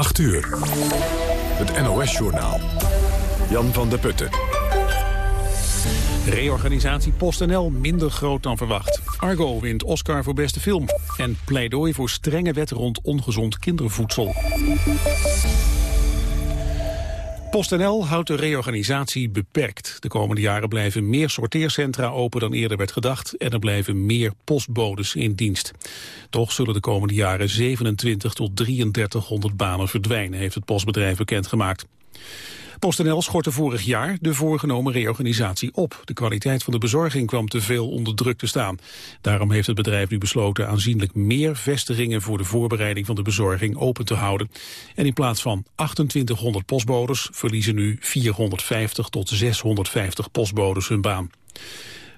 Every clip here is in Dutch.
8 uur. Het NOS-journaal. Jan van der Putten. Reorganisatie PostNL minder groot dan verwacht. Argo wint Oscar voor beste film. En pleidooi voor strenge wet rond ongezond kindervoedsel. PostNL houdt de reorganisatie beperkt. De komende jaren blijven meer sorteercentra open dan eerder werd gedacht... en er blijven meer postbodes in dienst. Toch zullen de komende jaren 27 tot 3300 banen verdwijnen... heeft het postbedrijf bekendgemaakt. PostNL schortte vorig jaar de voorgenomen reorganisatie op. De kwaliteit van de bezorging kwam te veel onder druk te staan. Daarom heeft het bedrijf nu besloten aanzienlijk meer vestigingen voor de voorbereiding van de bezorging open te houden. En in plaats van 2800 postbodes verliezen nu 450 tot 650 postbodes hun baan.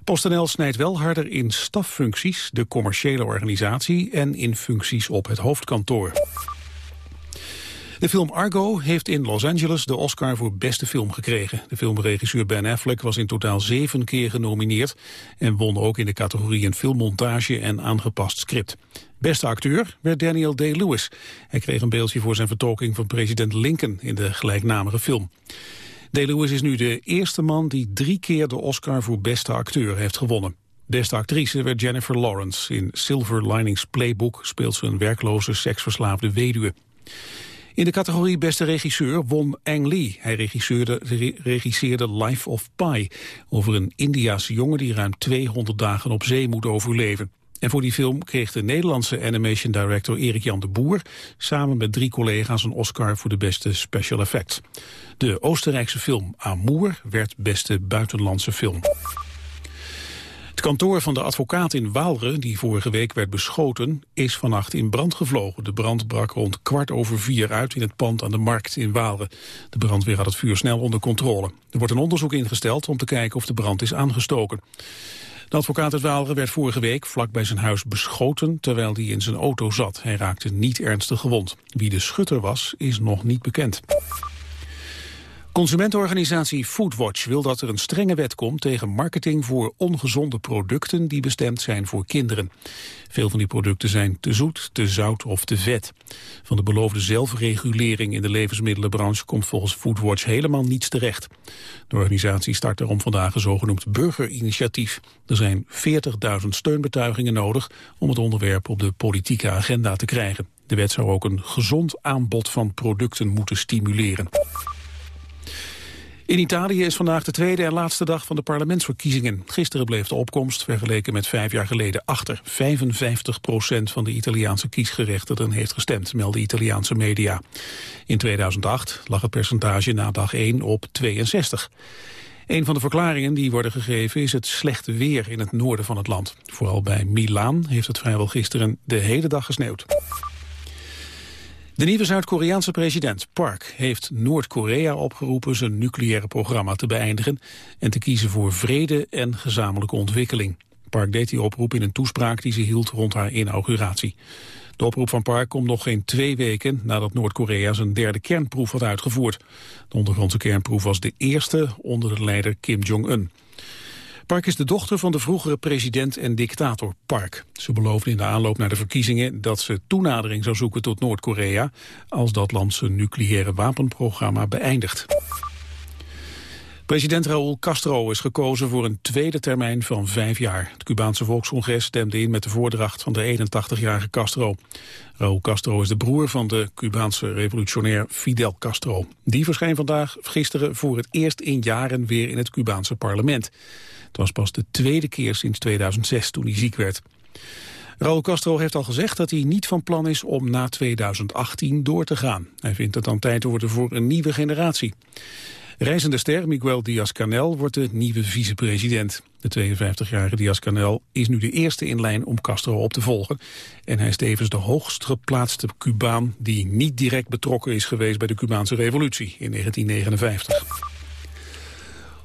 PostNL snijdt wel harder in staffuncties, de commerciële organisatie en in functies op het hoofdkantoor. De film Argo heeft in Los Angeles de Oscar voor beste film gekregen. De filmregisseur Ben Affleck was in totaal zeven keer genomineerd... en won ook in de categorieën filmmontage en aangepast script. Beste acteur werd Daniel Day-Lewis. Hij kreeg een beeldje voor zijn vertolking van president Lincoln in de gelijknamige film. Day-Lewis is nu de eerste man die drie keer de Oscar voor beste acteur heeft gewonnen. Beste actrice werd Jennifer Lawrence. In Silver Linings Playbook speelt ze een werkloze seksverslaafde weduwe. In de categorie Beste Regisseur won Ang Lee. Hij regisseerde, regisseerde Life of Pi over een Indiaanse jongen die ruim 200 dagen op zee moet overleven. En voor die film kreeg de Nederlandse animation director Erik Jan de Boer samen met drie collega's een Oscar voor de beste special effects. De Oostenrijkse film Amour werd beste buitenlandse film. Kantoor van de advocaat in Waalre, die vorige week werd beschoten, is vannacht in brand gevlogen. De brand brak rond kwart over vier uit in het pand aan de Markt in Waalre. De brandweer had het vuur snel onder controle. Er wordt een onderzoek ingesteld om te kijken of de brand is aangestoken. De advocaat uit Waalre werd vorige week vlak bij zijn huis beschoten terwijl hij in zijn auto zat. Hij raakte niet ernstig gewond. Wie de schutter was, is nog niet bekend. Consumentenorganisatie Foodwatch wil dat er een strenge wet komt tegen marketing voor ongezonde producten die bestemd zijn voor kinderen. Veel van die producten zijn te zoet, te zout of te vet. Van de beloofde zelfregulering in de levensmiddelenbranche komt volgens Foodwatch helemaal niets terecht. De organisatie start daarom vandaag een zogenoemd burgerinitiatief. Er zijn 40.000 steunbetuigingen nodig om het onderwerp op de politieke agenda te krijgen. De wet zou ook een gezond aanbod van producten moeten stimuleren. In Italië is vandaag de tweede en laatste dag van de parlementsverkiezingen. Gisteren bleef de opkomst vergeleken met vijf jaar geleden achter. 55 procent van de Italiaanse kiesgerechtigden heeft gestemd, melden Italiaanse media. In 2008 lag het percentage na dag 1 op 62. Een van de verklaringen die worden gegeven is het slechte weer in het noorden van het land. Vooral bij Milaan heeft het vrijwel gisteren de hele dag gesneeuwd. De nieuwe Zuid-Koreaanse president Park heeft Noord-Korea opgeroepen zijn nucleaire programma te beëindigen en te kiezen voor vrede en gezamenlijke ontwikkeling. Park deed die oproep in een toespraak die ze hield rond haar inauguratie. De oproep van Park komt nog geen twee weken nadat Noord-Korea zijn derde kernproef had uitgevoerd. De ondergrondse kernproef was de eerste onder de leider Kim Jong-un. Park is de dochter van de vroegere president en dictator Park. Ze beloofde in de aanloop naar de verkiezingen dat ze toenadering zou zoeken tot Noord-Korea als dat land zijn nucleaire wapenprogramma beëindigt. President Raúl Castro is gekozen voor een tweede termijn van vijf jaar. Het Cubaanse Volkscongres stemde in met de voordracht van de 81-jarige Castro. Raúl Castro is de broer van de Cubaanse revolutionair Fidel Castro. Die verscheen vandaag gisteren voor het eerst in jaren weer in het Cubaanse parlement. Het was pas de tweede keer sinds 2006 toen hij ziek werd. Raúl Castro heeft al gezegd dat hij niet van plan is om na 2018 door te gaan. Hij vindt het dan tijd te worden voor een nieuwe generatie. Reizende ster Miguel Díaz-Canel wordt de nieuwe vicepresident. De 52-jarige Díaz-Canel is nu de eerste in lijn om Castro op te volgen. En hij is tevens de hoogst geplaatste Cubaan die niet direct betrokken is geweest bij de Cubaanse revolutie in 1959.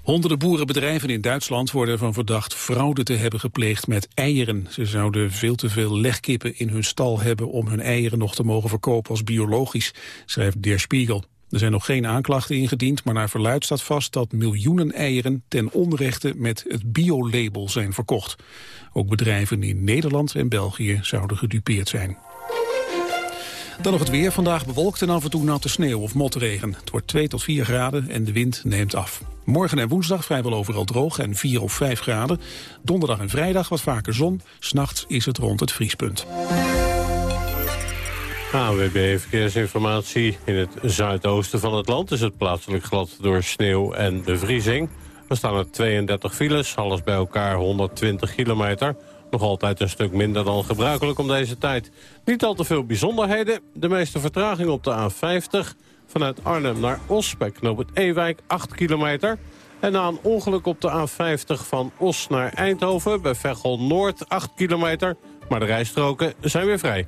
Honderden boerenbedrijven in Duitsland worden ervan verdacht fraude te hebben gepleegd met eieren. Ze zouden veel te veel legkippen in hun stal hebben om hun eieren nog te mogen verkopen als biologisch, schrijft Der Spiegel. Er zijn nog geen aanklachten ingediend, maar naar verluid staat vast dat miljoenen eieren ten onrechte met het biolabel zijn verkocht. Ook bedrijven in Nederland en België zouden gedupeerd zijn. Dan nog het weer. Vandaag bewolkt en af en toe natte sneeuw of motregen. Het wordt 2 tot 4 graden en de wind neemt af. Morgen en woensdag vrijwel overal droog en 4 of 5 graden. Donderdag en vrijdag wat vaker zon. S'nachts is het rond het vriespunt. AWB Verkeersinformatie. In het zuidoosten van het land is het plaatselijk glad door sneeuw en bevriezing. Er staan er 32 files, alles bij elkaar 120 kilometer. Nog altijd een stuk minder dan gebruikelijk om deze tijd. Niet al te veel bijzonderheden. De meeste vertraging op de A50. Vanuit Arnhem naar Os bij knoop het Ewijk 8 kilometer. En na een ongeluk op de A50 van Os naar Eindhoven bij Veghel Noord 8 kilometer. Maar de rijstroken zijn weer vrij.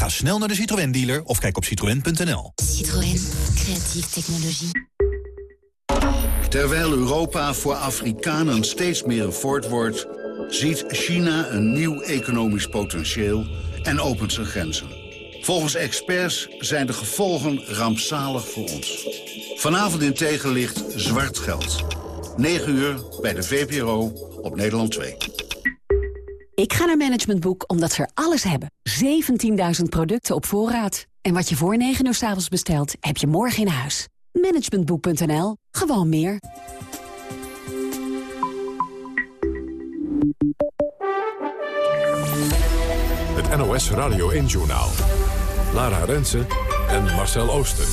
Ga snel naar de Citroën dealer of kijk op citroën.nl. Citroën, creatieve technologie. Terwijl Europa voor Afrikanen steeds meer een voort wordt... ziet China een nieuw economisch potentieel en opent zijn grenzen. Volgens experts zijn de gevolgen rampzalig voor ons. Vanavond in tegenlicht zwart geld. 9 uur bij de VPRO op Nederland 2. Ik ga naar Management Boek omdat ze er alles hebben. 17.000 producten op voorraad. En wat je voor 9 uur s avonds bestelt, heb je morgen in huis. Managementboek.nl. Gewoon meer. Het NOS Radio 1-journaal. Lara Rensen en Marcel Ooster.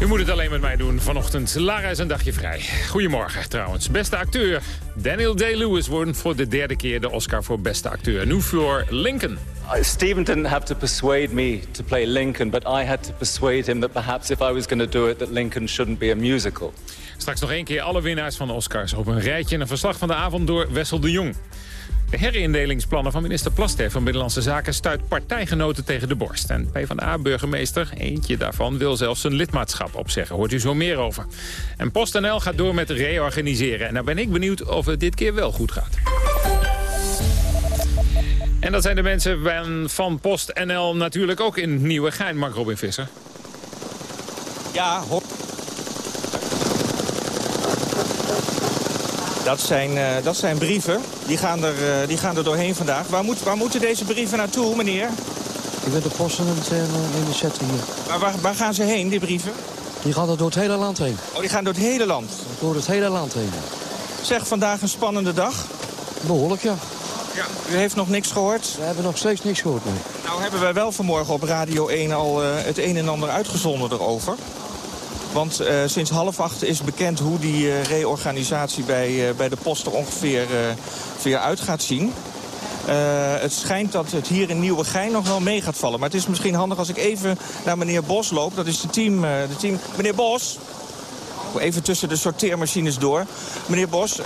U moet het alleen met mij doen vanochtend. Lara is een dagje vrij. Goedemorgen trouwens. Beste acteur. Daniel Day-Lewis won voor de derde keer de Oscar voor beste acteur. Nu voor Lincoln. Steven didn't have to persuade me to play Lincoln, but I had to persuade him that perhaps if I was going to do it, that Lincoln shouldn't be a musical. Straks nog één keer alle winnaars van de Oscars op een rijtje... en een verslag van de avond door Wessel de Jong. De herindelingsplannen van minister Plaster van Binnenlandse Zaken... stuit partijgenoten tegen de borst. En PvdA-burgemeester, eentje daarvan, wil zelfs zijn lidmaatschap opzeggen. Hoort u zo meer over. En PostNL gaat door met reorganiseren. En nou ben ik benieuwd of het dit keer wel goed gaat. En dat zijn de mensen van PostNL natuurlijk ook in Nieuwegein, Mark Robin Visser. Ja, hop. Dat zijn, uh, dat zijn brieven. Die gaan, er, uh, die gaan er doorheen vandaag. Waar, moet, waar moeten deze brieven naartoe, meneer? Ik ben de post en het, in de zetten hier. Maar waar, waar gaan ze heen, die brieven? Die gaan er door het hele land heen. Oh, die gaan door het hele land? Door het hele land heen. Zeg, vandaag een spannende dag? Behoorlijk, ja. Ja, u heeft nog niks gehoord? We hebben nog steeds niks gehoord, nee. Nou hebben wij wel vanmorgen op Radio 1 al uh, het een en ander uitgezonden erover. Want uh, sinds half acht is bekend hoe die uh, reorganisatie bij, uh, bij de post er ongeveer weer uit gaat zien. het schijnt dat het hier in Nieuwegein nog wel mee gaat vallen. Maar het is misschien handig als ik even naar meneer Bos loop. Dat is de team. de team. Meneer Bos, even tussen de sorteermachines door. Meneer Bos,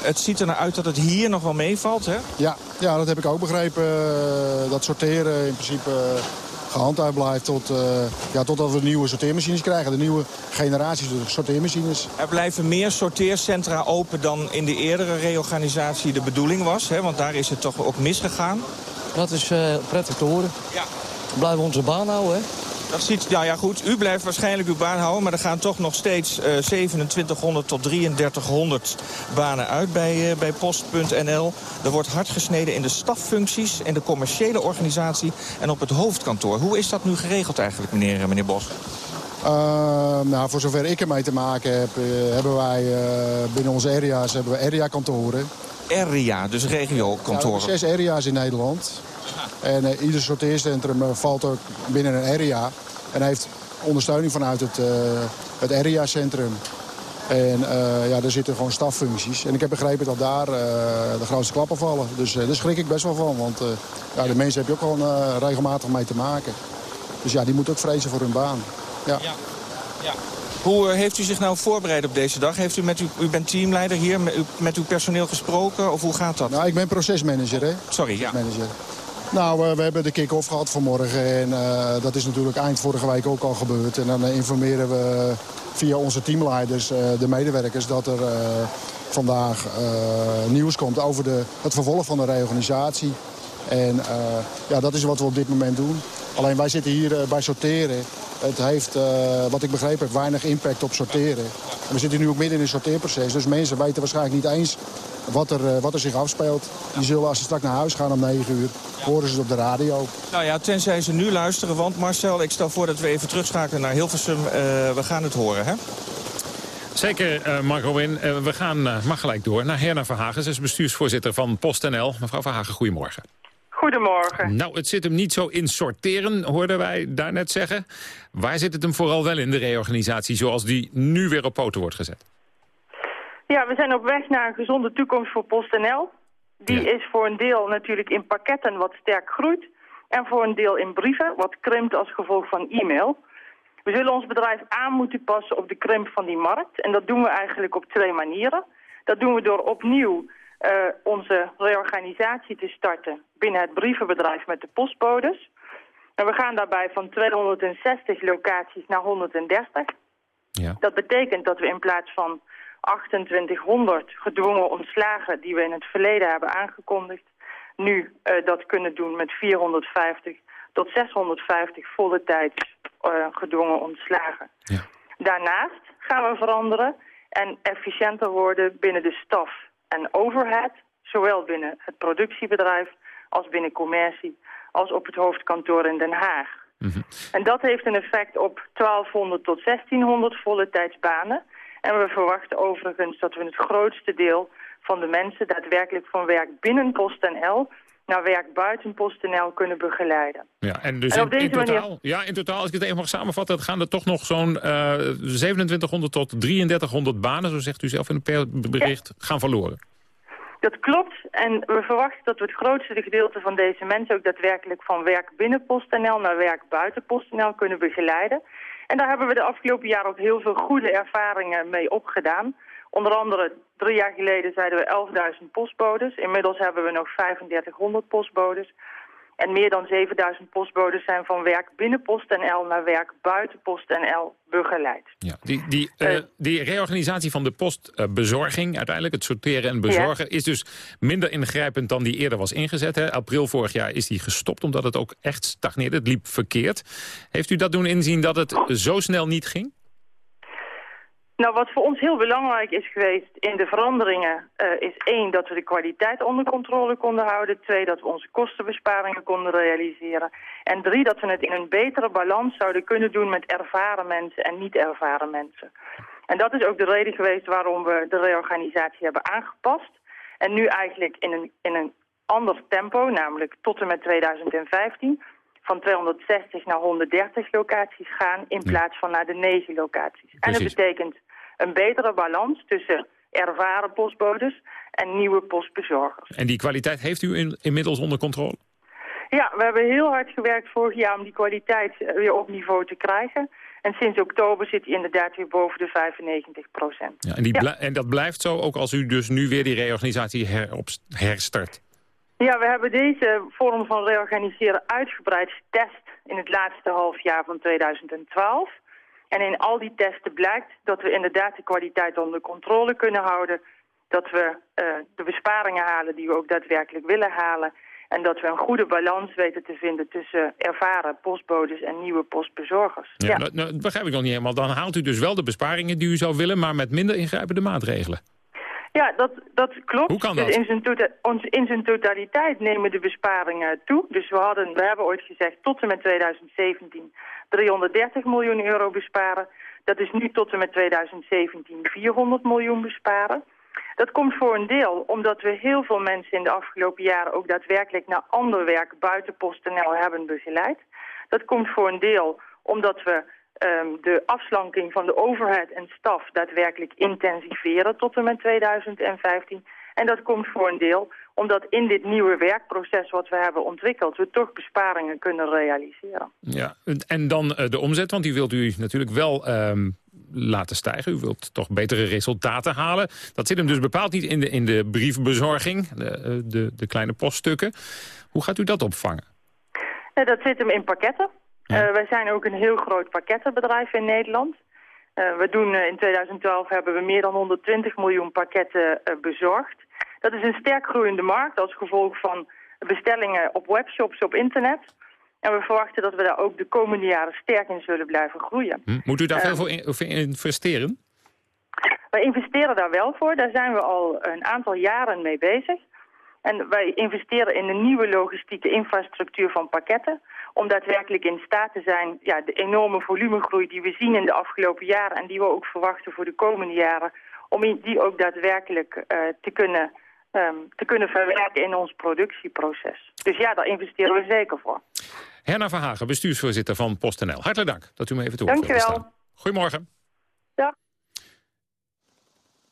het ziet er naar uit dat het hier nog wel meevalt, hè? Ja, ja, dat heb ik ook begrepen. dat sorteren in principe gehandhaafd blijft tot, uh, ja, totdat we nieuwe sorteermachines krijgen. De nieuwe generaties sorteermachines. Er blijven meer sorteercentra open dan in de eerdere reorganisatie de bedoeling was. Hè? Want daar is het toch ook misgegaan. Dat is uh, prettig te horen. Ja. We blijven onze baan houden, hè? Dat ziet, nou ja goed, u blijft waarschijnlijk uw baan houden... maar er gaan toch nog steeds uh, 2700 tot 3300 banen uit bij, uh, bij Post.nl. Er wordt hard gesneden in de staffuncties, in de commerciële organisatie... en op het hoofdkantoor. Hoe is dat nu geregeld eigenlijk, meneer, meneer Bos? Uh, nou, voor zover ik ermee te maken heb, hebben wij binnen onze area's hebben we area-kantoren. Area, dus regio-kantoren? Ja, zes area's in Nederland. En uh, ieder sorteercentrum uh, valt ook binnen een area. En heeft ondersteuning vanuit het, uh, het area-centrum. En ja, daar zitten gewoon staffuncties. En ik heb begrepen dat daar de grootste klappen vallen. Dus daar schrik ik best wel van. Want ja, de mensen heb je ook gewoon regelmatig mee te maken. Dus ja, die moeten ook vrezen voor hun baan. Ja. ja. ja. Hoe heeft u zich nou voorbereid op deze dag? Heeft u, met u, u bent teamleider hier, met, u, met uw personeel gesproken? Of hoe gaat dat? Nou, ik ben procesmanager, hè? Sorry, ja. Manager. Nou, eh, we hebben de kick-off gehad vanmorgen en eh, dat is natuurlijk eind vorige week ook al gebeurd. En dan eh, informeren we via onze teamleiders, de medewerkers, dat er vandaag nieuws komt over de, het vervolg van de reorganisatie. En ja, dat is wat we op dit moment doen. Alleen wij zitten hier bij sorteren. Het heeft, eh, wat ik begrepen heb, weinig impact op sorteren. En we zitten nu ook midden in een sorteerproces. Dus mensen weten waarschijnlijk niet eens wat er, eh, wat er zich afspeelt. Die zullen als ze straks naar huis gaan om 9 uur, horen ze het op de radio. Nou ja, tenzij ze nu luisteren. Want Marcel, ik stel voor dat we even terugschakelen naar Hilversum. Eh, we gaan het horen, hè? Zeker, eh Marco Win. We gaan maar gelijk door naar Herna Verhagen. Ze is bestuursvoorzitter van PostNL. Mevrouw Verhagen, goedemorgen. Goedemorgen. Nou, het zit hem niet zo in sorteren, hoorden wij daarnet zeggen. Waar zit het hem vooral wel in, de reorganisatie, zoals die nu weer op poten wordt gezet? Ja, we zijn op weg naar een gezonde toekomst voor PostNL. Die is voor een deel natuurlijk in pakketten wat sterk groeit. En voor een deel in brieven, wat krimpt als gevolg van e-mail. We zullen ons bedrijf aan moeten passen op de krimp van die markt. En dat doen we eigenlijk op twee manieren. Dat doen we door opnieuw uh, onze reorganisatie te starten binnen het brievenbedrijf met de postbodes. En we gaan daarbij van 260 locaties naar 130. Ja. Dat betekent dat we in plaats van 2800 gedwongen ontslagen die we in het verleden hebben aangekondigd, nu uh, dat kunnen doen met 450 tot 650 volle tijds uh, gedwongen ontslagen. Ja. Daarnaast gaan we veranderen en efficiënter worden binnen de staf en overhead, zowel binnen het productiebedrijf als binnen commercie, als op het hoofdkantoor in Den Haag. Mm -hmm. En dat heeft een effect op 1200 tot 1600 volle tijdsbanen. En we verwachten overigens dat we het grootste deel van de mensen daadwerkelijk van werk binnen PostNL naar werk buiten PostNL kunnen begeleiden. Ja, en dus en in, in, totaal, manier... ja, in totaal, als ik het even mag samenvatten, gaan er toch nog zo'n uh, 2700 tot 3300 banen, zo zegt u zelf in een bericht, ja. gaan verloren. Dat klopt. En we verwachten dat we het grootste gedeelte van deze mensen ook daadwerkelijk van werk binnen PostNL naar werk buiten PostNL kunnen begeleiden. En daar hebben we de afgelopen jaren ook heel veel goede ervaringen mee opgedaan. Onder andere drie jaar geleden zeiden we 11.000 postbodes. Inmiddels hebben we nog 3500 postbodes. En meer dan 7000 postbodes zijn van werk binnen PostNL naar werk buiten PostNL begeleid. Ja, die, die, uh, uh, die reorganisatie van de postbezorging, uiteindelijk het sorteren en bezorgen... Is dus minder ingrijpend dan die eerder was ingezet. Hè? April vorig jaar is die gestopt omdat het ook echt stagneerde. Het liep verkeerd. Heeft u dat doen inzien dat het zo snel niet ging? Nou, wat voor ons heel belangrijk is geweest in de veranderingen... Uh, is één, dat we de kwaliteit onder controle konden houden. Twee, dat we onze kostenbesparingen konden realiseren. En drie, dat we het in een betere balans zouden kunnen doen... met ervaren mensen en niet ervaren mensen. En dat is ook de reden geweest waarom we de reorganisatie hebben aangepast. En nu eigenlijk in een, in een ander tempo, namelijk tot en met 2015 van 260 naar 130 locaties gaan... in plaats van naar de 9 locaties. Precies. En dat betekent een betere balans tussen ervaren postbodes en nieuwe postbezorgers. En die kwaliteit heeft u in, inmiddels onder controle? Ja, we hebben heel hard gewerkt vorig jaar om die kwaliteit weer op niveau te krijgen. En sinds oktober zit hij inderdaad weer boven de 95 procent. Ja, en, die ja. en dat blijft zo ook als u dus nu weer die reorganisatie herstart? Ja, we hebben deze vorm van reorganiseren uitgebreid getest in het laatste half jaar van 2012. En in al die testen blijkt dat we inderdaad de kwaliteit onder controle kunnen houden. Dat we uh, de besparingen halen die we ook daadwerkelijk willen halen. En dat we een goede balans weten te vinden tussen ervaren postbodes en nieuwe postbezorgers. Ja, ja. Nou, nou, dat begrijp ik nog niet helemaal. Dan haalt u dus wel de besparingen die u zou willen, maar met minder ingrijpende maatregelen. Ja, dat, dat klopt. Hoe kan dat? Dus in, zijn in zijn totaliteit nemen de besparingen toe. Dus we, hadden, we hebben ooit gezegd tot en met 2017 330 miljoen euro besparen. Dat is nu tot en met 2017 400 miljoen besparen. Dat komt voor een deel omdat we heel veel mensen in de afgelopen jaren ook daadwerkelijk naar ander werk buiten PostNL hebben begeleid. Dat komt voor een deel omdat we um, de afslanking van de overheid en staf daadwerkelijk intensiveren tot en met 2015. En dat komt voor een deel omdat in dit nieuwe werkproces wat we hebben ontwikkeld... we toch besparingen kunnen realiseren. Ja, en dan uh, de omzet, want die wilt u natuurlijk wel um, laten stijgen. U wilt toch betere resultaten halen. Dat zit hem dus bepaald niet in de, in de briefbezorging, de, eh, de, de kleine poststukken. Hoe gaat u dat opvangen? Eh, dat zit hem in pakketten. Eh, wij zijn ook een heel groot pakkettenbedrijf in Nederland. Uh, we doen, in 2012 hebben we meer dan 120 miljoen pakketten bezorgd. Dat is een sterk groeiende markt als gevolg van bestellingen op webshops op internet. En we verwachten dat we daar ook de komende jaren sterk in zullen blijven groeien. Hm? Moet u daar veel voor in, investeren? Wij investeren daar wel voor. Daar zijn we al een aantal jaren mee bezig. En wij investeren in een nieuwe logistieke infrastructuur van pakketten. Om daadwerkelijk in staat te zijn ja, de enorme volumegroei die we zien in de afgelopen jaren... en die we ook verwachten voor de komende jaren... om die ook daadwerkelijk uh, te kunnen um, te kunnen verwerken in ons productieproces. Dus ja, daar investeren we zeker voor. Herna Verhagen, bestuursvoorzitter van PostNL. Hartelijk dank dat u me even toe Dank je wel. Goedemorgen.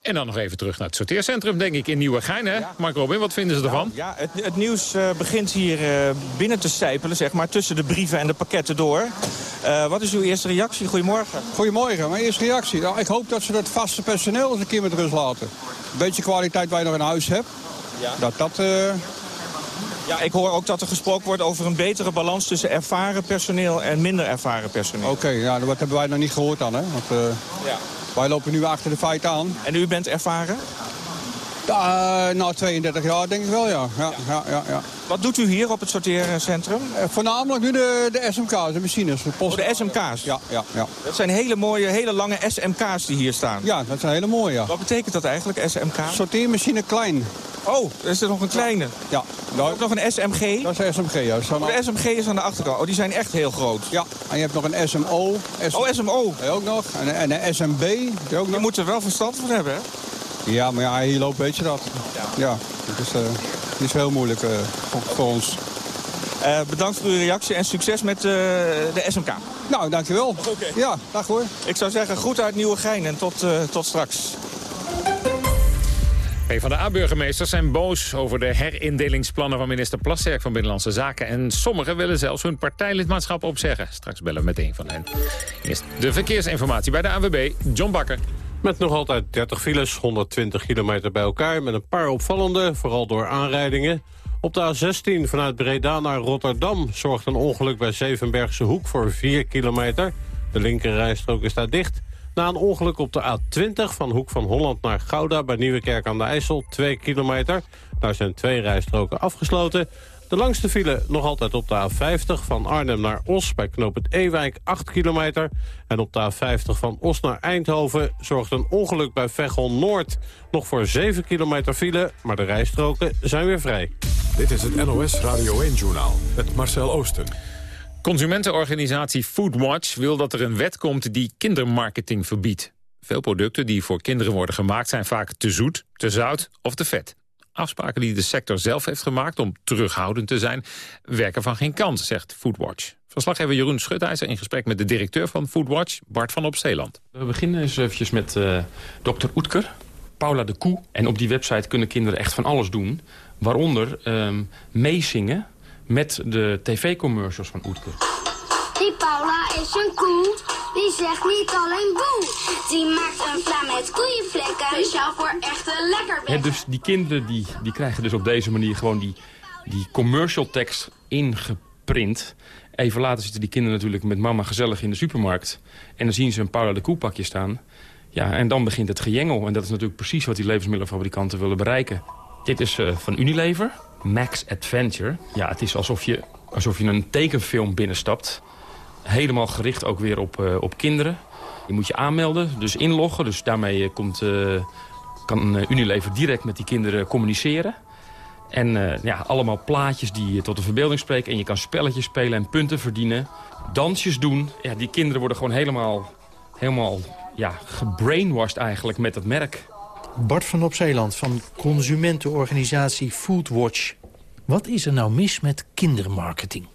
Ja. En dan nog even terug naar het sorteercentrum, denk ik, in Nieuwegein. Hè? Mark Robin, wat vinden ze ervan? Ja, het, het nieuws uh, begint hier uh, binnen te sijpelen, zeg maar, tussen de brieven en de pakketten door. Uh, wat is uw eerste reactie? Goedemorgen. Goedemorgen. Mijn eerste reactie. Nou, ik hoop dat ze dat vaste personeel eens een keer met rust laten. Een beetje kwaliteit waar je nog in huis hebt. Ja. Dat dat... Ja, ik hoor ook dat er gesproken wordt over een betere balans tussen ervaren personeel en minder ervaren personeel. Oké, okay, ja, dat hebben wij nog niet gehoord dan, hè. Want, ja. Wij lopen nu achter de feiten aan. En u bent ervaren? Uh, nou, 32 jaar denk ik wel, ja. Ja, ja. ja, ja, Wat doet u hier op het sorteercentrum? Uh, voornamelijk nu de, de SMK's, de machines. De, post... oh, de SMK's? Ja, ja, ja. Dat zijn hele mooie, hele lange SMK's die hier staan. Ja, dat zijn hele mooie, ja. Wat betekent dat eigenlijk, SMK? Sorteermachine klein. Oh, er is er nog een kleine? Ja. Nou, ook nog een SMG? Dat is een SMG, ja. Oh, de SMG is aan de achterkant. Oh, die zijn echt heel groot. Ja, en je hebt nog een SMO. SM... Oh, SMO. ook nog. En, en een SMB. Die ook nog. Je moet er wel verstand van hebben, hè? Ja, maar ja, hier loopt weet je dat. Ja, is, uh, het is heel moeilijk uh, voor, voor, ons. Uh, bedankt voor uw reactie en succes met de SMK. Nou, dankjewel. Oké. Okay. Ja, dag hoor. Ik zou zeggen, goed uit Nieuwegein en tot, tot straks. Een van de A-burgemeesters zijn boos over de herindelingsplannen van minister Plasterk van Binnenlandse Zaken. En sommigen willen zelfs hun partijlidmaatschap opzeggen. Straks bellen we met een van hen. Eerst de verkeersinformatie bij de ANWB, John Bakker. Met nog altijd 30 files, 120 kilometer bij elkaar... met een paar opvallende, vooral door aanrijdingen. Op de A16 vanuit Breda naar Rotterdam... zorgt een ongeluk bij Zevenbergse Hoek voor 4 kilometer. De linkerrijstrook is daar dicht. Na een ongeluk op de A20 van Hoek van Holland naar Gouda... bij Nieuwekerk aan de IJssel, 2 kilometer. Daar zijn twee rijstroken afgesloten. De langste file nog altijd op de A50 van Arnhem naar Os... bij knoop het Ewijk, 8 kilometer. En op de A50 van Os naar Eindhoven zorgt een ongeluk bij Veghel Noord... nog voor 7 kilometer file, maar de rijstroken zijn weer vrij. Dit is het NOS Radio 1-journaal met Marcel Oosten. Consumentenorganisatie Foodwatch wil dat er een wet komt die kindermarketing verbiedt. Veel producten die voor kinderen worden gemaakt zijn vaak te zoet, te zout of te vet. Afspraken die de sector zelf heeft gemaakt om terughoudend te zijn... werken van geen kant, zegt Foodwatch. Verslaggever Jeroen Schutijzer in gesprek met de directeur van Foodwatch, Bart van Opzeeland. We beginnen eens eventjes met uh, dokter Oetker, Paula de Koe. En op die website kunnen kinderen echt van alles doen. Waaronder um, meezingen met de tv-commercials van Oetker. Die Paula is een koe, die zegt niet alleen boe. Die maakt een vla met koeienvlekken, speciaal voor echte lekker ja, Dus die kinderen die, die krijgen dus op deze manier gewoon die, die commercial tekst ingeprint. Even later zitten die kinderen natuurlijk met mama gezellig in de supermarkt. En dan zien ze een Paula de Koe-pakje staan. Ja, en dan begint het gejengel. En dat is natuurlijk precies wat die levensmiddelenfabrikanten willen bereiken. Dit is uh, van Unilever, Max Adventure. Ja, het is alsof je, alsof je een tekenfilm binnenstapt. Helemaal gericht ook weer op, uh, op kinderen. Je moet je aanmelden, dus inloggen. Dus daarmee eh, komt, uh, kan Unilever direct met die kinderen communiceren. En ja, allemaal plaatjes die tot de verbeelding spreken. En je kan spelletjes spelen en punten verdienen. Dansjes doen. Ja, die kinderen worden gewoon helemaal, helemaal ja, gebrainwashed eigenlijk met dat merk. Bart van Opzeeland van consumentenorganisatie Foodwatch. Wat is er nou mis met kindermarketing?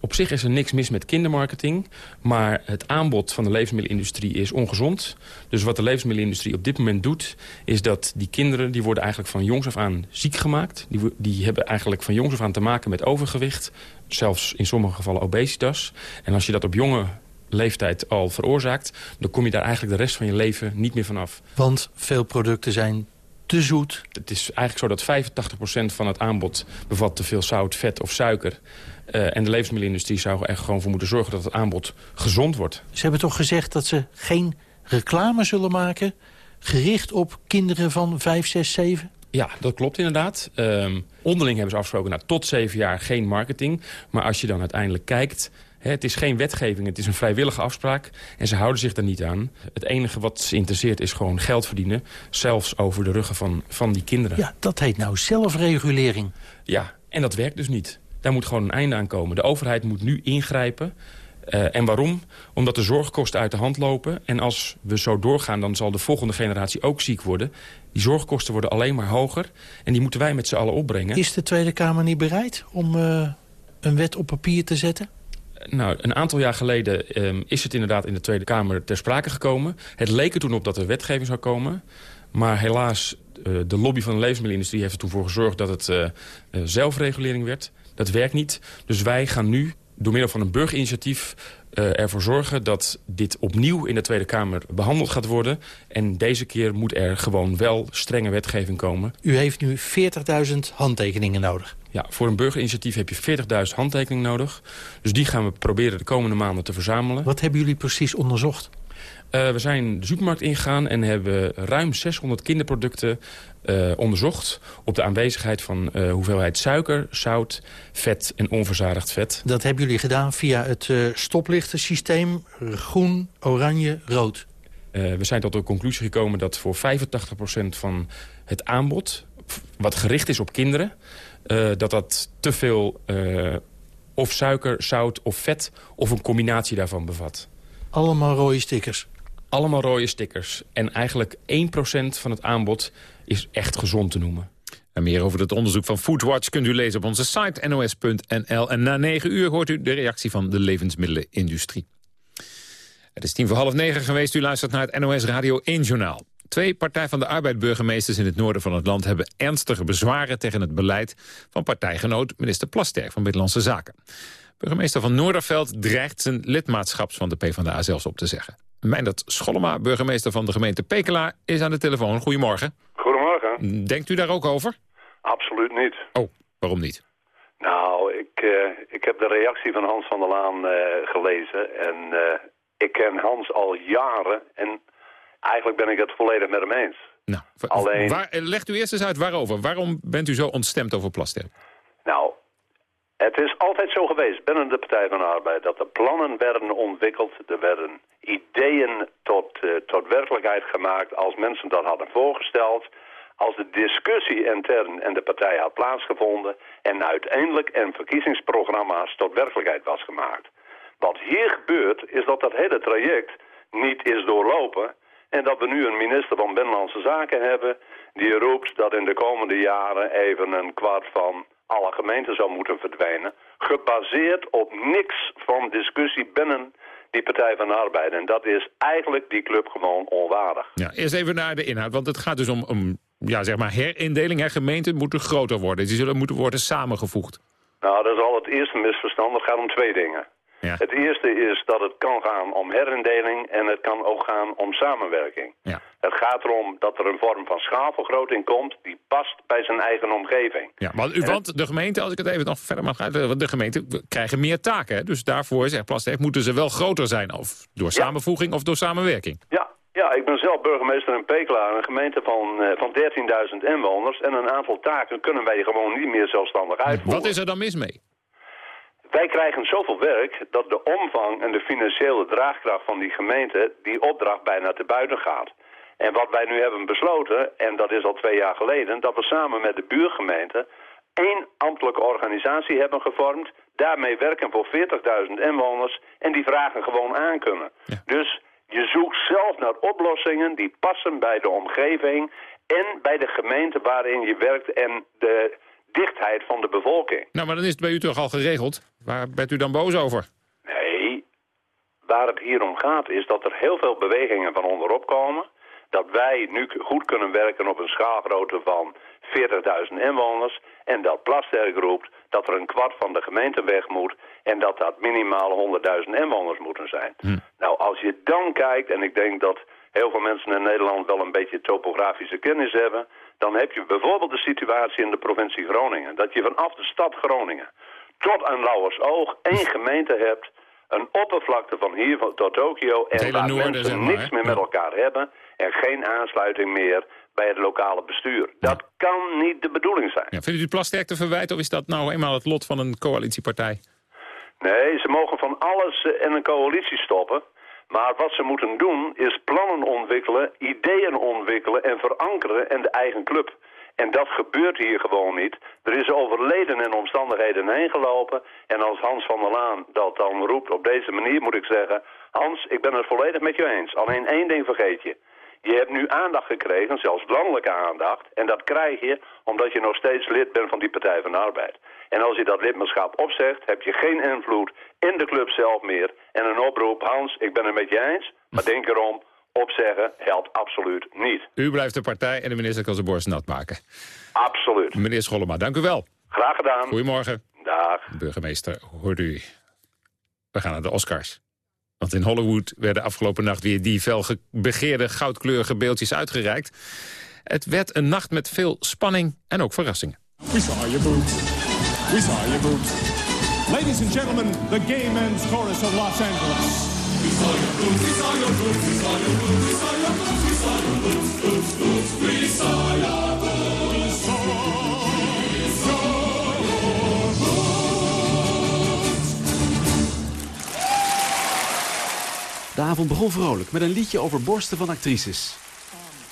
Op zich is er niks mis met kindermarketing, maar het aanbod van de levensmiddelenindustrie is ongezond. Dus wat de levensmiddelenindustrie op dit moment doet, is dat die kinderen, die worden eigenlijk van jongs af aan ziek gemaakt. Die, die hebben eigenlijk van jongs af aan te maken met overgewicht, zelfs in sommige gevallen obesitas. En als je dat op jonge leeftijd al veroorzaakt... dan kom je daar eigenlijk de rest van je leven niet meer vanaf. Want veel producten zijn te zoet. Het is eigenlijk zo dat 85% van het aanbod bevat te veel zout, vet of suiker. Uh, en de levensmiddelenindustrie zou er gewoon voor moeten zorgen dat het aanbod gezond wordt. Ze hebben toch gezegd dat ze geen reclame zullen maken... gericht op kinderen van 5, 6, 7? Ja, dat klopt inderdaad. Um, onderling hebben ze afgesproken, nou, tot zeven jaar geen marketing. Maar als je dan uiteindelijk kijkt... Hè, het is geen wetgeving, het is een vrijwillige afspraak. En ze houden zich daar niet aan. Het enige wat ze interesseert is gewoon geld verdienen. Zelfs over de ruggen van, van die kinderen. Ja, dat heet nou zelfregulering. Ja, en dat werkt dus niet. Daar moet gewoon een einde aan komen. De overheid moet nu ingrijpen. Uh, en waarom? Omdat de zorgkosten uit de hand lopen. En als we zo doorgaan, dan zal de volgende generatie ook ziek worden. Die zorgkosten worden alleen maar hoger. En die moeten wij met z'n allen opbrengen. Is de Tweede Kamer niet bereid om uh, een wet op papier te zetten? Nou, een aantal jaar geleden um, is het inderdaad in de Tweede Kamer ter sprake gekomen. Het leek er toen op dat er wetgeving zou komen. Maar helaas, uh, de lobby van de levensmiddelenindustrie heeft er toen voor gezorgd dat het zelfregulering werd. Dat werkt niet. Dus wij gaan nu door middel van een burgerinitiatief uh, ervoor zorgen dat dit opnieuw in de Tweede Kamer behandeld gaat worden. En deze keer moet er gewoon wel strenge wetgeving komen. U heeft nu 40.000 handtekeningen nodig. Ja, voor een burgerinitiatief heb je 40.000 handtekeningen nodig. Dus die gaan we proberen de komende maanden te verzamelen. Wat hebben jullie precies onderzocht? Uh, we zijn de supermarkt ingegaan en hebben ruim 600 kinderproducten uh, onderzocht... op de aanwezigheid van uh, hoeveelheid suiker, zout, vet en onverzadigd vet. Dat hebben jullie gedaan via het uh, stoplichtensysteem groen, oranje, rood. we zijn tot de conclusie gekomen dat voor 85% van het aanbod... wat gericht is op kinderen, dat dat te veel of suiker, zout of vet... of een combinatie daarvan bevat. Allemaal rode stickers? Allemaal rode stickers. En eigenlijk 1% van het aanbod is echt gezond te noemen. En meer over het onderzoek van Foodwatch kunt u lezen op onze site nos.nl. En na 9 uur hoort u de reactie van de levensmiddelenindustrie. Het is tien voor half negen geweest. U luistert naar het NOS Radio 1 Journaal. Twee Partij van de Arbeid-burgemeesters in het noorden van het land... hebben ernstige bezwaren tegen het beleid van partijgenoot minister Plasterk van Binnenlandse Zaken. Burgemeester van Noorderveld dreigt zijn lidmaatschap van de PvdA zelfs op te zeggen. Meindert Schollema, burgemeester van de gemeente Pekela, is aan de telefoon. Goedemorgen. Goedemorgen. Denkt u daar ook over? Absoluut niet. Oh, waarom niet? Nou, ik, uh, ik heb de reactie van Hans van der Laan uh, gelezen. En uh, ik ken Hans al jaren en eigenlijk ben ik het volledig met hem eens. Nou, Alleen... waar, legt u eerst eens uit waarover. Waarom bent u zo ontstemd over Plaster? Het is altijd zo geweest binnen de Partij van de Arbeid dat er plannen werden ontwikkeld. Er werden ideeën tot, uh, tot werkelijkheid gemaakt als mensen dat hadden voorgesteld. Als de discussie intern in de partij had plaatsgevonden en uiteindelijk een verkiezingsprogramma's tot werkelijkheid was gemaakt. Wat hier gebeurt is dat dat hele traject niet is doorlopen en dat we nu een minister van Binnenlandse Zaken hebben die roept dat in de komende jaren even een kwart van alle gemeenten zou moeten verdwijnen. Gebaseerd op niks van discussie binnen die Partij van de Arbeid. En dat is eigenlijk die club gewoon onwaardig. Ja, eerst even naar de inhoud, want het gaat dus om, om ja, zeg maar herindeling. Gemeenten moeten groter worden, die zullen moeten worden samengevoegd. Nou, dat is al het eerste misverstand. Het gaat om twee dingen. Ja. Het eerste is dat het kan gaan om herindeling en het kan ook gaan om samenwerking. Ja. Het gaat erom dat er een vorm van schaalvergroting komt die past bij zijn eigen omgeving. Ja, want, u, want de gemeente, als ik het even nog verder mag uitleggen, de gemeenten krijgen meer taken. Hè? Dus daarvoor, zegt Plasterk, moeten ze wel groter zijn. Of door samenvoeging of door samenwerking. Ja, ja, ik ben zelf burgemeester in Pekela, een gemeente van, uh, van 13.000 inwoners. En een aantal taken kunnen wij gewoon niet meer zelfstandig uitvoeren. Wat is er dan mis mee? Wij krijgen zoveel werk dat de omvang en de financiële draagkracht van die gemeente die opdracht bijna te buiten gaat. En wat wij nu hebben besloten, en dat is al twee jaar geleden, dat we samen met de buurgemeente één ambtelijke organisatie hebben gevormd. Daarmee werken voor 40.000 inwoners en die vragen gewoon aan kunnen. Ja. Dus je zoekt zelf naar oplossingen die passen bij de omgeving en bij de gemeente waarin je werkt en de dichtheid van de bevolking. Nou, maar dan is het bij u toch al geregeld? Waar bent u dan boos over? Nee, waar het hier om gaat is dat er heel veel bewegingen van onderop komen. Dat wij nu goed kunnen werken op een schaalgrootte van 40.000 inwoners en dat Plasterk roept dat er een kwart van de gemeente weg moet en dat dat minimaal 100.000 inwoners moeten zijn. Nou, als je dan kijkt, en ik denk dat heel veel mensen in Nederland wel een beetje topografische kennis hebben, dan heb je bijvoorbeeld de situatie in de provincie Groningen. Dat je vanaf de stad Groningen tot aan Lauwersoog één gemeente hebt, een oppervlakte van hier tot Tokio en waar noorden, mensen zeg maar, niks meer met elkaar hebben en geen aansluiting meer bij het lokale bestuur. Dat kan niet de bedoeling zijn. Ja, vindt u Plasterk te verwijten of is dat nou eenmaal het lot van een coalitiepartij? Nee, ze mogen van alles eh, in een coalitie stoppen. Maar wat ze moeten doen is plannen ontwikkelen, ideeën ontwikkelen en verankeren in de eigen club. En dat gebeurt hier gewoon niet. Er is overleden in omstandigheden heen gelopen. En als Hans van der Laan dat dan roept op deze manier, moet ik zeggen... Hans, ik ben het volledig met je eens. Alleen één ding vergeet je. Je hebt nu aandacht gekregen, zelfs landelijke aandacht. En dat krijg je omdat je nog steeds lid bent van die Partij van de Arbeid. En als je dat lidmaatschap opzegt, heb je geen invloed in de club zelf meer. En een oproep, Hans, ik ben het met je eens. Maar denk erom, opzeggen helpt absoluut niet. U blijft de partij en de minister kan zijn borst nat maken. Absoluut. Meneer Schollema, dank u wel. Graag gedaan. Goedemorgen. Dag. Burgemeester, hoort u. We gaan naar de Oscars. Want in Hollywood werden afgelopen nacht weer die felbegeerde goudkleurige beeldjes uitgereikt. Het werd een nacht met veel spanning en ook verrassingen. We saw your boobs. We saw your boobs. Ladies and gentlemen, the gay men's chorus of Los Angeles. We saw your boobs, we saw your boobs, we saw your boobs, we saw your boobs, we saw your boobs, boobs, boobs, we saw your boobs. We saw your boobs. De avond begon vrolijk met een liedje over borsten van actrices.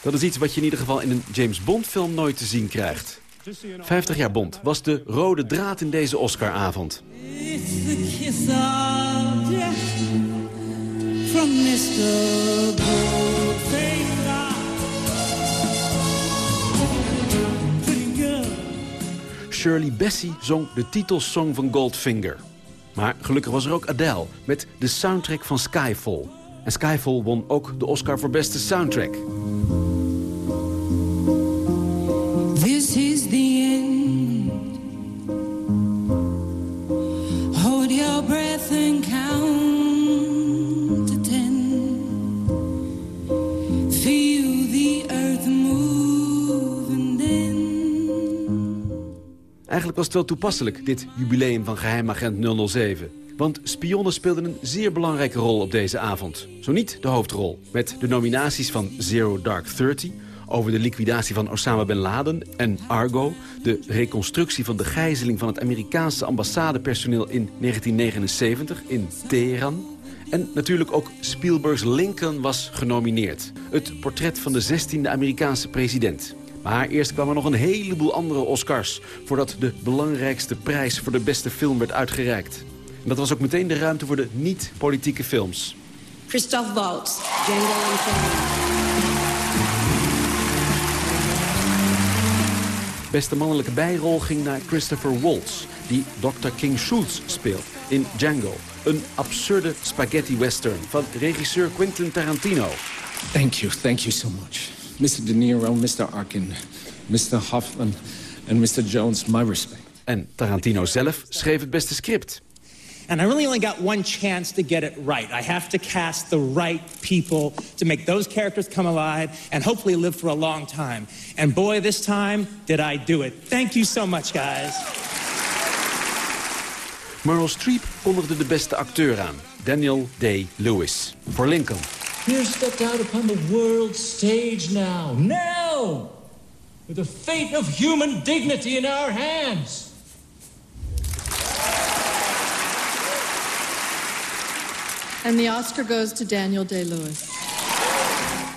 Dat is iets wat je in ieder geval in een James Bond film nooit te zien krijgt. 50 jaar Bond was de rode draad in deze Oscaravond. Shirley Bassey zong de titelsong van Goldfinger. Maar gelukkig was er ook Adele met de soundtrack van Skyfall. En Skyfall won ook de Oscar voor beste soundtrack. Eigenlijk was het wel toepasselijk, dit jubileum van geheimagent 007. Want spionnen speelden een zeer belangrijke rol op deze avond. Zo niet de hoofdrol. Met de nominaties van Zero Dark Thirty... over de liquidatie van Osama Bin Laden en Argo... de reconstructie van de gijzeling van het Amerikaanse ambassadepersoneel in 1979 in Teheran... En natuurlijk ook Spielberg's Lincoln was genomineerd. Het portret van de 16e Amerikaanse president. Maar eerst kwamen er nog een heleboel andere Oscars... voordat de belangrijkste prijs voor de beste film werd uitgereikt. En dat was ook meteen de ruimte voor de niet-politieke films. Christoph Waltz, Django Unchained. Beste mannelijke bijrol ging naar Christopher Waltz... die Dr. King Schultz speelt in Django. Een absurde spaghetti western van regisseur Quentin Tarantino. Thank you, thank you so much. Mr. De Niro, Mr. Arkin, Mr. Hoffman and Mr. Jones, my respect. En Tarantino zelf schreef het beste script. And I really only got one chance to get it right. I have to cast the right people to make those characters come alive and hopefully live for a long time. And boy, this time did I do it. Thank you so much, guys. Meryl Streep kondigde de beste acteur aan. Daniel Day-Lewis. Voor Lincoln. Here stepped out upon the world stage now, now, with the fate of human dignity in our hands. And the Oscar goes to Daniel Day-Lewis.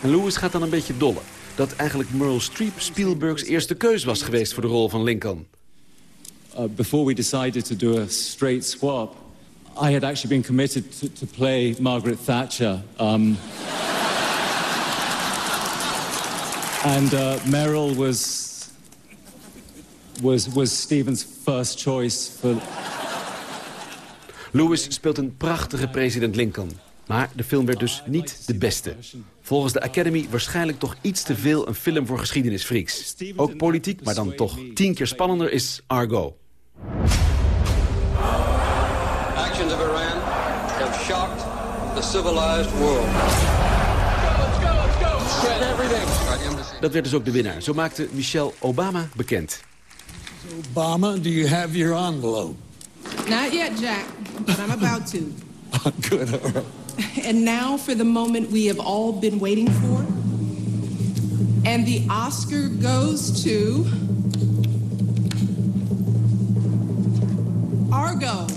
En Lewis gaat dan een beetje dolle. Dat eigenlijk Meryl Streep Spielbergs eerste keus was geweest voor de rol van Lincoln. Uh, before we decided to do a straight swap, I had actually been committed to, to play Margaret Thatcher. Um, and uh, Meryl was, was, was Stephen's first choice for... Lewis speelt een prachtige president Lincoln. Maar de film werd dus niet de beste. Volgens de Academy waarschijnlijk toch iets te veel een film voor geschiedenisfreaks. Ook politiek, maar dan toch tien keer spannender is Argo. The civilized world. Dat werd dus ook de winnaar. Zo maakte Michelle Obama bekend. Obama, do you have your envelope? Not yet, Jack, but I'm about to. Oh, good. all right. And now for the moment we have all been waiting for. And the Oscar goes to... Argo.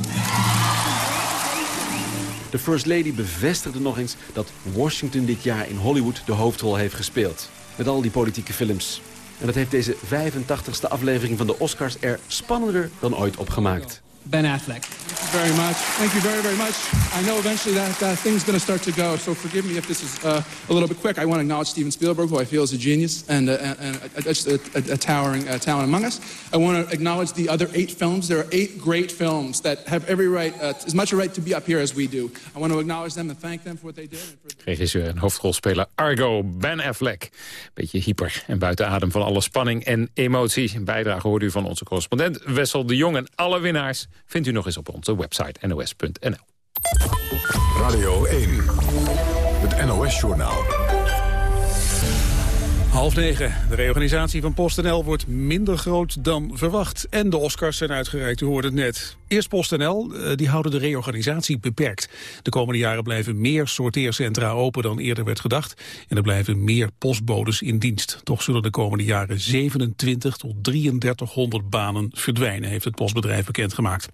De First Lady bevestigde nog eens dat Washington dit jaar in Hollywood de hoofdrol heeft gespeeld. Met al die politieke films. En dat heeft deze 85ste aflevering van de Oscars er spannender dan ooit opgemaakt. Ben Affleck. Thank you very much. Thank you very, very much. I know eventually that uh, thing's going to start to go, so forgive me if this is uh, a little bit quick. I want to acknowledge Steven Spielberg, who I feel is a genius and, uh, and uh, just a, a, a towering uh, talent among us. I want to acknowledge the other eight films. There are eight great films that have every right, uh, as much a right to be up here as we do. I want to acknowledge them and thank them for what they did. Regisseur en hoofdrolspeler Argo, Ben Affleck. Beetje hyper en buiten adem van alle spanning en emotie. Een bijdrage hoort u van onze correspondent Wessel de Jong. En alle winnaars vindt u nog eens op onze website nos.nl. Radio 1, het NOS-journaal. Half negen. De reorganisatie van PostNL wordt minder groot dan verwacht. En de Oscars zijn uitgereikt, u hoorde het net. Eerst PostNL, eh, die houden de reorganisatie beperkt. De komende jaren blijven meer sorteercentra open dan eerder werd gedacht. En er blijven meer postbodes in dienst. Toch zullen de komende jaren 27 tot 3300 banen verdwijnen, heeft het postbedrijf bekendgemaakt.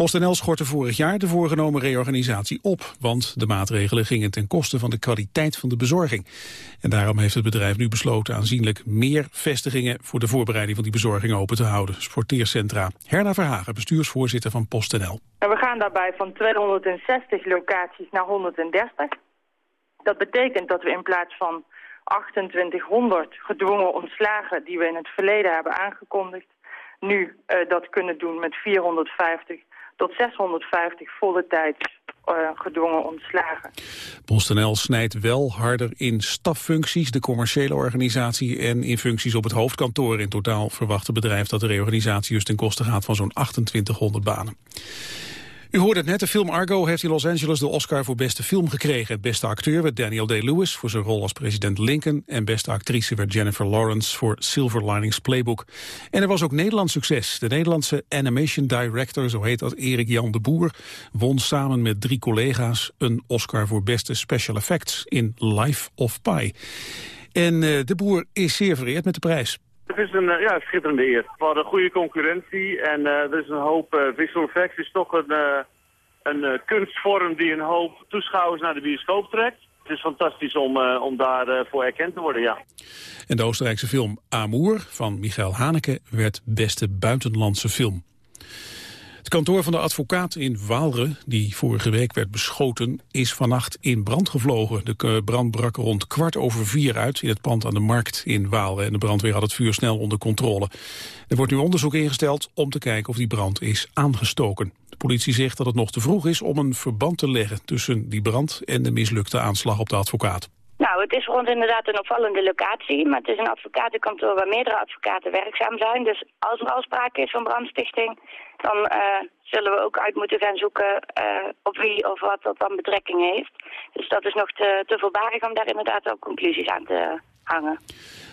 PostNL schortte vorig jaar de voorgenomen reorganisatie op, want de maatregelen gingen ten koste van de kwaliteit van de bezorging. En daarom heeft het bedrijf nu besloten aanzienlijk meer vestigingen voor de voorbereiding van die bezorging open te houden. Sporteercentra. Herna Verhagen, bestuursvoorzitter van PostNL. En we gaan daarbij van 260 locaties naar 130. Dat betekent dat we in plaats van 2800 gedwongen ontslagen die we in het verleden hebben aangekondigd, nu uh, dat kunnen doen met 450 tot 650 volle tijds gedwongen ontslagen. PostNL snijdt wel harder in staffuncties, de commerciële organisatie en in functies op het hoofdkantoor. In totaal verwacht het bedrijf dat de reorganisatie dus ten koste gaat van zo'n 2800 banen. U hoorde het net, de film Argo heeft in Los Angeles de Oscar voor beste film gekregen. Beste acteur werd Daniel Day-Lewis voor zijn rol als president Lincoln... en beste actrice werd Jennifer Lawrence voor Silver Linings Playbook. En er was ook Nederlands succes. De Nederlandse animation director, zo heet dat Erik Jan de Boer... won samen met drie collega's een Oscar voor beste special effects in Life of Pi. En uh, de Boer is zeer vereerd met de prijs. Het is een uh, ja, schitterende eer. We hadden goede concurrentie en uh, er is een hoop uh, visual effects. Het is toch een, een kunstvorm die een hoop toeschouwers naar de bioscoop trekt. Het is fantastisch om, om daarvoor erkend te worden, ja. En de Oostenrijkse film Amour van Michael Haneke werd beste buitenlandse film. Het kantoor van de advocaat in Waalre, die vorige week werd beschoten, is vannacht in brand gevlogen. De brand brak rond kwart over vier uit in het pand aan de markt in Waalre. En de brandweer had het vuur snel onder controle. Er wordt nu onderzoek ingesteld om te kijken of die brand is aangestoken. De politie zegt dat het nog te vroeg is om een verband te leggen tussen die brand en de mislukte aanslag op de advocaat. Nou, het is ons inderdaad een opvallende locatie, maar het is een advocatenkantoor waar meerdere advocaten werkzaam zijn. Dus als er al sprake is van brandstichting, dan uh, zullen we ook uit moeten gaan zoeken uh, op wie of wat dat dan betrekking heeft. Dus dat is nog te, te voorbarig om daar inderdaad ook conclusies aan te hangen.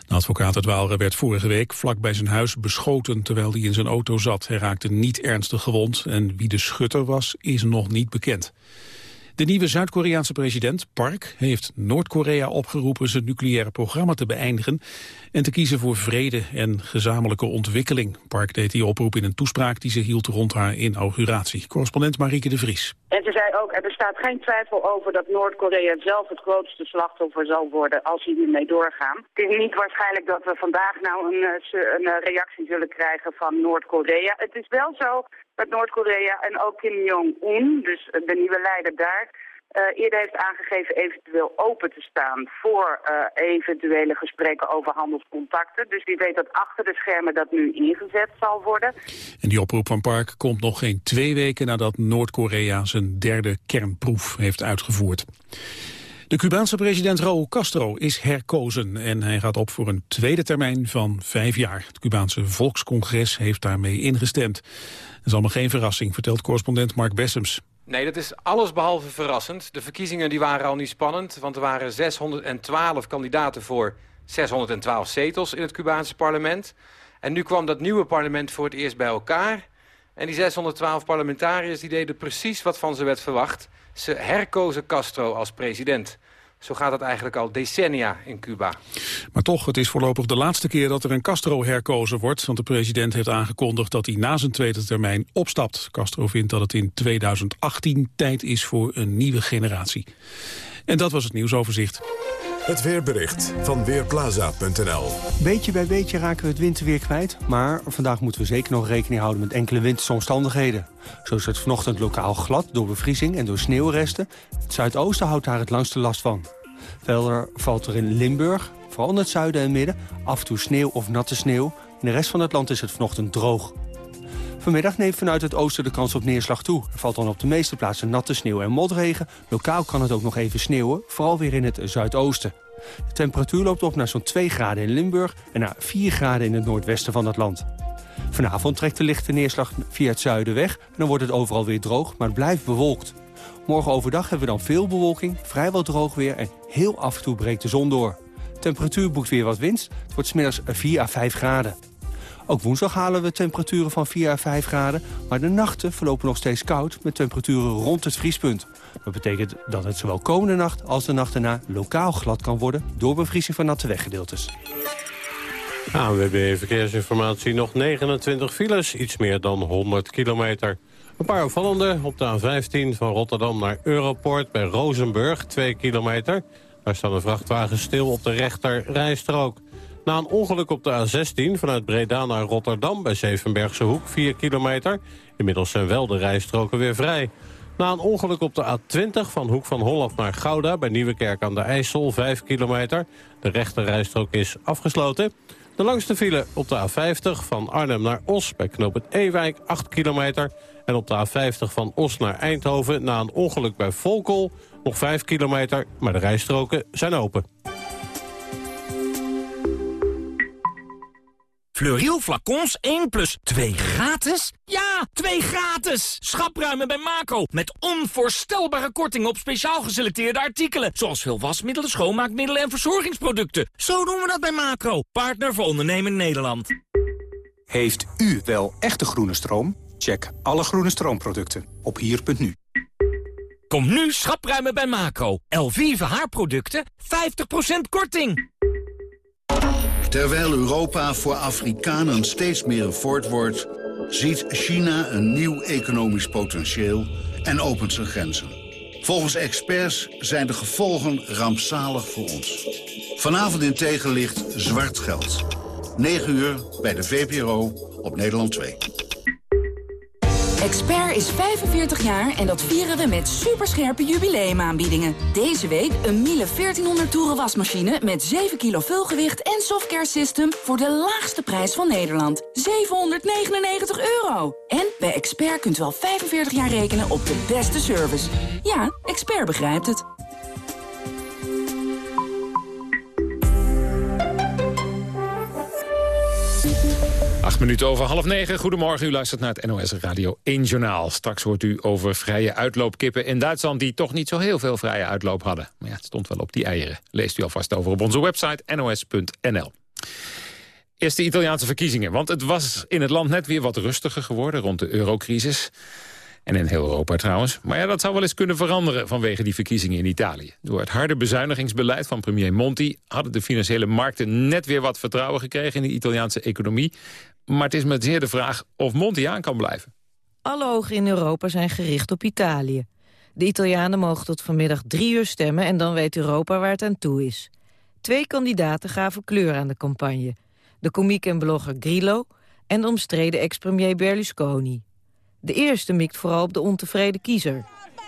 De advocaat uit Waalre werd vorige week vlak bij zijn huis beschoten terwijl hij in zijn auto zat. Hij raakte niet ernstig gewond en wie de schutter was is nog niet bekend. De nieuwe Zuid-Koreaanse president, Park, heeft Noord-Korea opgeroepen zijn nucleaire programma te beëindigen en te kiezen voor vrede en gezamenlijke ontwikkeling. Park deed die oproep in een toespraak die ze hield rond haar inauguratie. Correspondent Marieke de Vries. En ze zei ook, er bestaat geen twijfel over dat Noord-Korea zelf het grootste slachtoffer zal worden als hij hiermee doorgaan. Het is niet waarschijnlijk dat we vandaag nou een, een reactie zullen krijgen van Noord-Korea. Het is wel zo dat Noord-Korea en ook Kim Jong-un, dus de nieuwe leider daar, uh, eerder heeft aangegeven eventueel open te staan voor uh, eventuele gesprekken over handelscontacten. Dus die weet dat achter de schermen dat nu ingezet zal worden. En die oproep van Park komt nog geen twee weken nadat Noord-Korea zijn derde kernproef heeft uitgevoerd. De Cubaanse president Raúl Castro is herkozen en hij gaat op voor een tweede termijn van vijf jaar. Het Cubaanse Volkscongres heeft daarmee ingestemd. Dat is allemaal geen verrassing, vertelt correspondent Mark Bessems. Nee, dat is allesbehalve verrassend. De verkiezingen die waren al niet spannend, want er waren 612 kandidaten voor 612 zetels in het Cubaanse parlement. En nu kwam dat nieuwe parlement voor het eerst bij elkaar. En die 612 parlementariërs die deden precies wat van ze werd verwacht. Ze herkozen Castro als president. Zo gaat het eigenlijk al decennia in Cuba. Maar toch, het is voorlopig de laatste keer dat er een Castro herkozen wordt. Want de president heeft aangekondigd dat hij na zijn tweede termijn opstapt. Castro vindt dat het in 2018 tijd is voor een nieuwe generatie. En dat was het nieuwsoverzicht. Het weerbericht van Weerplaza.nl Beetje bij beetje raken we het winterweer kwijt... maar vandaag moeten we zeker nog rekening houden met enkele winterse omstandigheden. Zo is het vanochtend lokaal glad door bevriezing en door sneeuwresten. Het zuidoosten houdt daar het langste last van. Verder valt er in Limburg, vooral in het zuiden en midden... af en toe sneeuw of natte sneeuw. In de rest van het land is het vanochtend droog. Vanmiddag neemt vanuit het oosten de kans op neerslag toe. Er valt dan op de meeste plaatsen natte sneeuw en motregen. Lokaal kan het ook nog even sneeuwen, vooral weer in het zuidoosten. De temperatuur loopt op naar zo'n 2 graden in Limburg... en naar 4 graden in het noordwesten van het land. Vanavond trekt de lichte neerslag via het zuiden weg... en dan wordt het overal weer droog, maar het blijft bewolkt. Morgen overdag hebben we dan veel bewolking, vrijwel droog weer... en heel af en toe breekt de zon door. temperatuur boekt weer wat winst. Het wordt smiddags 4 à 5 graden. Ook woensdag halen we temperaturen van 4 à 5 graden... maar de nachten verlopen nog steeds koud met temperaturen rond het vriespunt. Dat betekent dat het zowel komende nacht als de nacht erna lokaal glad kan worden... door bevriezing van natte weggedeeltes. ANWB Verkeersinformatie nog 29 files, iets meer dan 100 kilometer. Een paar opvallende op de A15 van Rotterdam naar Europort bij Rozenburg, 2 kilometer. Daar staan de vrachtwagens stil op de rechter rijstrook. Na een ongeluk op de A16 vanuit Breda naar Rotterdam bij Zevenbergse Hoek, 4 kilometer. Inmiddels zijn wel de rijstroken weer vrij. Na een ongeluk op de A20 van Hoek van Holland naar Gouda... bij Nieuwekerk aan de IJssel, 5 kilometer. De rechte rijstrook is afgesloten. De langste file op de A50 van Arnhem naar Os bij knoop het Ewijk, 8 kilometer. En op de A50 van Os naar Eindhoven na een ongeluk bij Volkel... nog 5 kilometer, maar de rijstroken zijn open. Fleuriel flacons 1 plus 2 gratis? Ja, 2 gratis! Schapruimen bij Macro. Met onvoorstelbare kortingen op speciaal geselecteerde artikelen. Zoals veel wasmiddelen, schoonmaakmiddelen en verzorgingsproducten. Zo doen we dat bij Macro. Partner voor ondernemen Nederland. Heeft u wel echte groene stroom? Check alle groene stroomproducten op hier.nu. Kom nu schapruimen bij Macro. Elvive haarproducten 50% korting. Terwijl Europa voor Afrikanen steeds meer een fort wordt... ziet China een nieuw economisch potentieel en opent zijn grenzen. Volgens experts zijn de gevolgen rampzalig voor ons. Vanavond in tegenlicht zwart geld. 9 uur bij de VPRO op Nederland 2. Expert is 45 jaar en dat vieren we met superscherpe jubileumaanbiedingen. Deze week een Miele 1400 toeren wasmachine met 7 kilo vulgewicht en softcare system voor de laagste prijs van Nederland. 799 euro. En bij Expert kunt u al 45 jaar rekenen op de beste service. Ja, Expert begrijpt het. Acht minuten over half negen. Goedemorgen, u luistert naar het NOS Radio 1 Journaal. Straks hoort u over vrije uitloopkippen in Duitsland... die toch niet zo heel veel vrije uitloop hadden. Maar ja, het stond wel op die eieren. Leest u alvast over op onze website nos.nl. Eerst de Italiaanse verkiezingen, want het was in het land net weer wat rustiger geworden rond de eurocrisis. En in heel Europa trouwens. Maar ja, dat zou wel eens kunnen veranderen vanwege die verkiezingen in Italië. Door het harde bezuinigingsbeleid van premier Monti... hadden de financiële markten net weer wat vertrouwen gekregen in de Italiaanse economie. Maar het is met zeer de vraag of Monti aan kan blijven. Alle ogen in Europa zijn gericht op Italië. De Italianen mogen tot vanmiddag drie uur stemmen... en dan weet Europa waar het aan toe is. Twee kandidaten gaven kleur aan de campagne. De komiek en blogger Grillo en de omstreden ex-premier Berlusconi. De eerste mikt vooral op de ontevreden kiezer.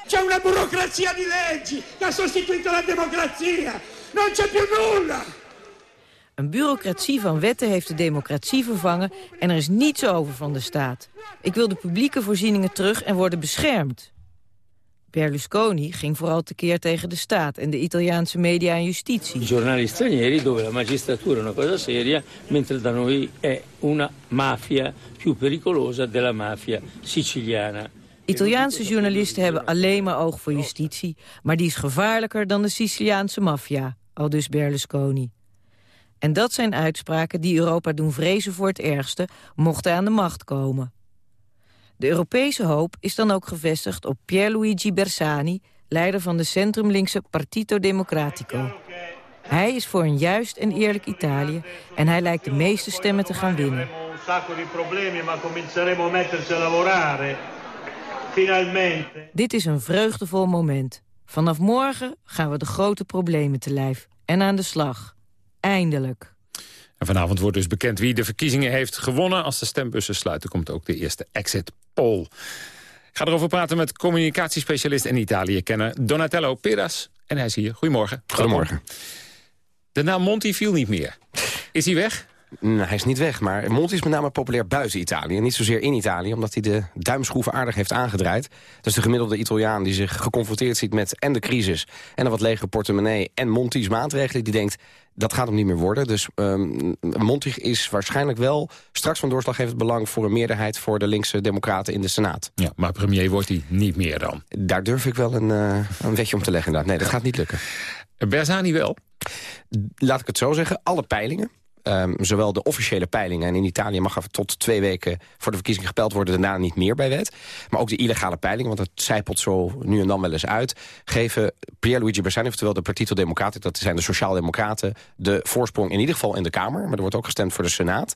C'è una burocrazia di leggi che ha sostituito la democrazia. Non c'è più nulla. Een bureaucratie van wetten heeft de democratie vervangen... en er is niets over van de staat. Ik wil de publieke voorzieningen terug en worden beschermd. Berlusconi ging vooral tekeer tegen de staat en de Italiaanse media en justitie. giornali stranieri dove la magistratura è una cosa seria, mentre da noi è una mafia più pericolosa della mafia siciliana. Italiaanse journalisten hebben alleen maar oog voor justitie... maar die is gevaarlijker dan de Siciliaanse maffia, al dus Berlusconi. En dat zijn uitspraken die Europa doen vrezen voor het ergste... mocht hij aan de macht komen. De Europese hoop is dan ook gevestigd op Pierluigi Bersani... leider van de centrumlinkse Partito Democratico. Hij is voor een juist en eerlijk Italië... en hij lijkt de meeste stemmen te gaan winnen. Dit is een vreugdevol moment. Vanaf morgen gaan we de grote problemen te lijf. En aan de slag. Eindelijk. En vanavond wordt dus bekend wie de verkiezingen heeft gewonnen. Als de stembussen sluiten komt ook de eerste exit poll. Ik ga erover praten met communicatiespecialist en Italië-kenner Donatello Peras. En hij is hier. Goedemorgen. Goedemorgen. De naam Monti viel niet meer. Is hij weg? Nou, hij is niet weg, maar Monti is met name populair buiten Italië. Niet zozeer in Italië, omdat hij de duimschroeven aardig heeft aangedraaid. Dus de gemiddelde Italiaan die zich geconfronteerd ziet met en de crisis... en een wat legere portemonnee en Monti's maatregelen... die denkt, dat gaat hem niet meer worden. Dus um, Monti is waarschijnlijk wel straks van doorslaggevend belang... voor een meerderheid voor de linkse democraten in de Senaat. Ja, maar premier wordt hij niet meer dan. Daar durf ik wel een, uh, een wetje om te leggen. Inderdaad. Nee, dat gaat niet lukken. Bersani wel? Laat ik het zo zeggen, alle peilingen Um, zowel de officiële peilingen... en in Italië mag er tot twee weken voor de verkiezingen gepeld worden... daarna niet meer bij wet. Maar ook de illegale peilingen, want het zijpelt zo nu en dan wel eens uit... geven Pierluigi Bersani, oftewel de Partito Democratico... dat zijn de Sociaaldemocraten, de voorsprong in ieder geval in de Kamer. Maar er wordt ook gestemd voor de Senaat.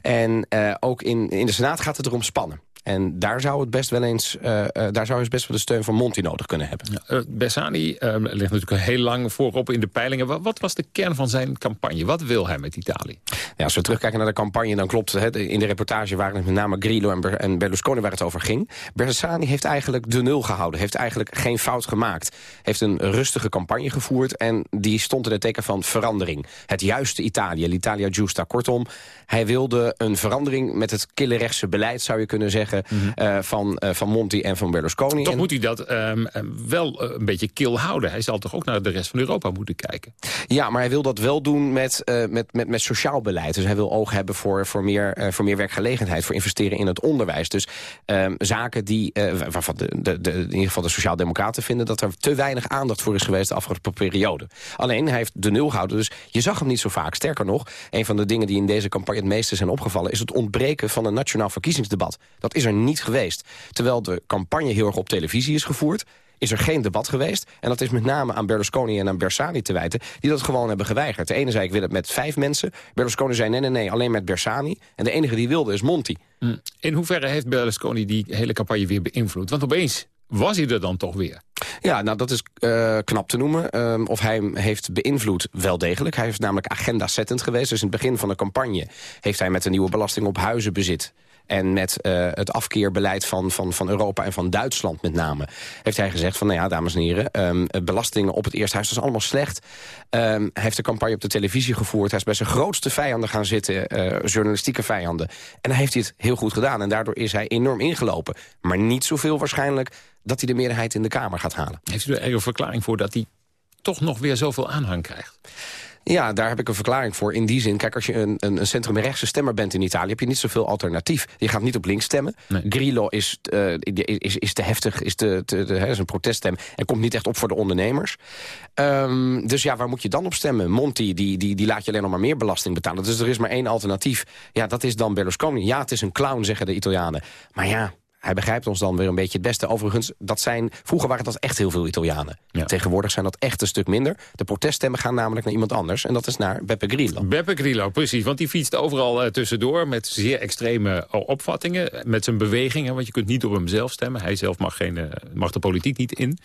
En uh, ook in, in de Senaat gaat het erom spannen. En daar zou het best wel eens, uh, uh, daar zou het best wel de steun van Monti nodig kunnen hebben. Ja, uh, Bersani ligt natuurlijk heel lang voorop in de peilingen. Wat, wat, was de kern van zijn campagne? Wat wil hij met Italië? Ja, als we terugkijken naar de campagne, dan klopt het. In de reportage waren het met name Grillo en, Ber en Berlusconi waar het over ging. Bersani heeft eigenlijk de nul gehouden. Heeft eigenlijk geen fout gemaakt. Heeft een rustige campagne gevoerd en die stond in het teken van verandering. Het juiste Italië, l'Italia Giusta. Kortom, hij wilde een verandering met het killerechtse beleid, zou je kunnen zeggen Mm -hmm. uh, van, uh, van Monti en van Berlusconi. Toch en... moet hij dat um, wel uh, een beetje kil houden. Hij zal toch ook naar de rest van Europa moeten kijken. Ja, maar hij wil dat wel doen met, met, met, met sociaal beleid. Dus hij wil oog hebben voor, voor, meer, voor meer werkgelegenheid. Voor investeren in het onderwijs. Dus um, zaken die, waarvan de, de, de, in ieder geval de sociaaldemocraten vinden... dat er te weinig aandacht voor is geweest de afgelopen periode. Alleen, hij heeft de nul gehouden. Dus je zag hem niet zo vaak. Sterker nog, een van de dingen die in deze campagne het meeste zijn opgevallen... is het ontbreken van een nationaal verkiezingsdebat. Dat is er niet geweest. Terwijl de campagne heel erg op televisie is gevoerd is er geen debat geweest. En dat is met name aan Berlusconi en aan Bersani te wijten... die dat gewoon hebben geweigerd. De ene zei ik wil het met vijf mensen. Berlusconi zei nee, nee, nee, alleen met Bersani. En de enige die wilde is Monti. In hoeverre heeft Berlusconi die hele campagne weer beïnvloed? Want opeens was hij er dan toch weer? Ja, nou dat is uh, knap te noemen. Um, of hij hem heeft beïnvloed, wel degelijk. Hij is namelijk agenda-settend geweest. Dus in het begin van de campagne heeft hij met een nieuwe belasting op huizenbezit... En met uh, het afkeerbeleid van, van, van Europa en van Duitsland met name... heeft hij gezegd van, nou ja, dames en heren... Um, belastingen op het eerste huis, dat is allemaal slecht. Um, hij heeft de campagne op de televisie gevoerd. Hij is bij zijn grootste vijanden gaan zitten, uh, journalistieke vijanden. En hij heeft dit heel goed gedaan. En daardoor is hij enorm ingelopen. Maar niet zoveel waarschijnlijk dat hij de meerderheid in de Kamer gaat halen. Heeft u er een verklaring voor dat hij toch nog weer zoveel aanhang krijgt? Ja, daar heb ik een verklaring voor. In die zin, kijk, als je een, een, een centrumrechtse stemmer bent in Italië... heb je niet zoveel alternatief. Je gaat niet op links stemmen. Nee. Grillo is, uh, is, is te heftig, is, te, te, te, is een proteststem... en komt niet echt op voor de ondernemers. Um, dus ja, waar moet je dan op stemmen? Monti, die, die, die laat je alleen nog maar meer belasting betalen. Dus er is maar één alternatief. Ja, dat is dan Berlusconi. Ja, het is een clown, zeggen de Italianen. Maar ja, hij begrijpt ons dan weer een beetje het beste. Overigens, dat zijn, vroeger waren dat echt heel veel Italianen. Ja. Tegenwoordig zijn dat echt een stuk minder. De proteststemmen gaan namelijk naar iemand anders. En dat is naar Beppe Grillo. Beppe Grillo, precies. Want die fietst overal uh, tussendoor met zeer extreme uh, opvattingen. Met zijn bewegingen, want je kunt niet op hem zelf stemmen. Hij zelf mag, geen, uh, mag de politiek niet in.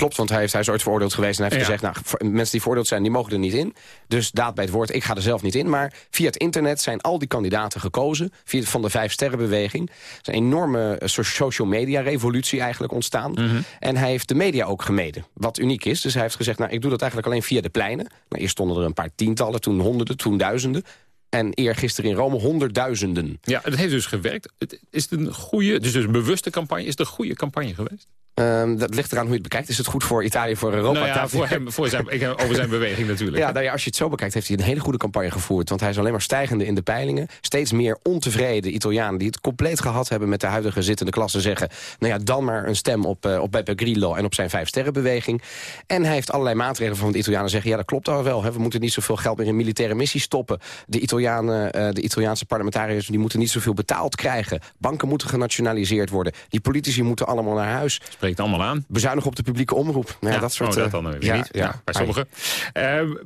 Klopt, want hij, heeft, hij is ooit veroordeeld geweest en hij heeft ja. gezegd... nou, mensen die veroordeeld zijn, die mogen er niet in. Dus daad bij het woord, ik ga er zelf niet in. Maar via het internet zijn al die kandidaten gekozen... via van de Vijf Sterrenbeweging. Er is een enorme social media revolutie eigenlijk ontstaan. Mm -hmm. En hij heeft de media ook gemeden, wat uniek is. Dus hij heeft gezegd, nou, ik doe dat eigenlijk alleen via de pleinen. Maar eerst stonden er een paar tientallen, toen honderden, toen duizenden. En eergisteren in Rome honderdduizenden. Ja, het heeft dus gewerkt. Het is een goede, dus, dus een bewuste campagne. Is het een goede campagne geweest? Ehm, dat ligt eraan hoe je het bekijkt. Is het goed voor Italië, voor Europa? Nou ja, voor hem, voor zijn, ik, over zijn beweging natuurlijk. Ja, nou ja, als je het zo bekijkt, heeft hij een hele goede campagne gevoerd. Want hij is alleen maar stijgende in de peilingen. Steeds meer ontevreden Italianen die het compleet gehad hebben... met de huidige zittende klasse zeggen... nou ja, dan maar een stem op, uh, op Beppe Grillo en op zijn vijf sterrenbeweging. En hij heeft allerlei maatregelen van de Italianen zeggen... ja, dat klopt al wel. Hè. We moeten niet zoveel geld meer in militaire missies stoppen. De, Italianen, uh, de Italiaanse parlementariërs die moeten niet zoveel betaald krijgen. Banken moeten genationaliseerd worden. Die politici moeten allemaal naar huis. Spreekt allemaal aan bezuinigen op de publieke omroep. Ja, dat soort, oh, dat dan weer ja, niet. Ja, bij sommigen. Uh,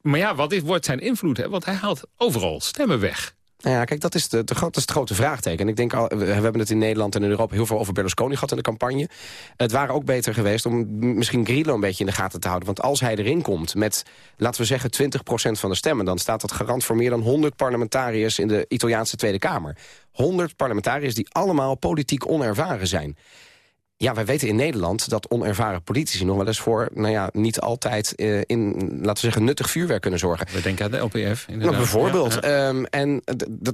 maar ja, wat is, wordt zijn invloed? Hè? Want hij haalt overal stemmen weg. Nou ja, kijk, dat is, de, de, dat is het grote vraagteken. Ik denk, al, we hebben het in Nederland en in Europa heel veel over Berlusconi gehad in de campagne. Het waren ook beter geweest om misschien Grillo een beetje in de gaten te houden. Want als hij erin komt met, laten we zeggen, 20% van de stemmen... dan staat dat garant voor meer dan 100 parlementariërs in de Italiaanse Tweede Kamer. 100 parlementariërs die allemaal politiek onervaren zijn. Ja, wij weten in Nederland dat onervaren politici nog wel eens voor... nou ja, niet altijd uh, in, laten we zeggen, nuttig vuurwerk kunnen zorgen. We denken aan de LPF, inderdaad. Nou, bijvoorbeeld. Ja, Um, en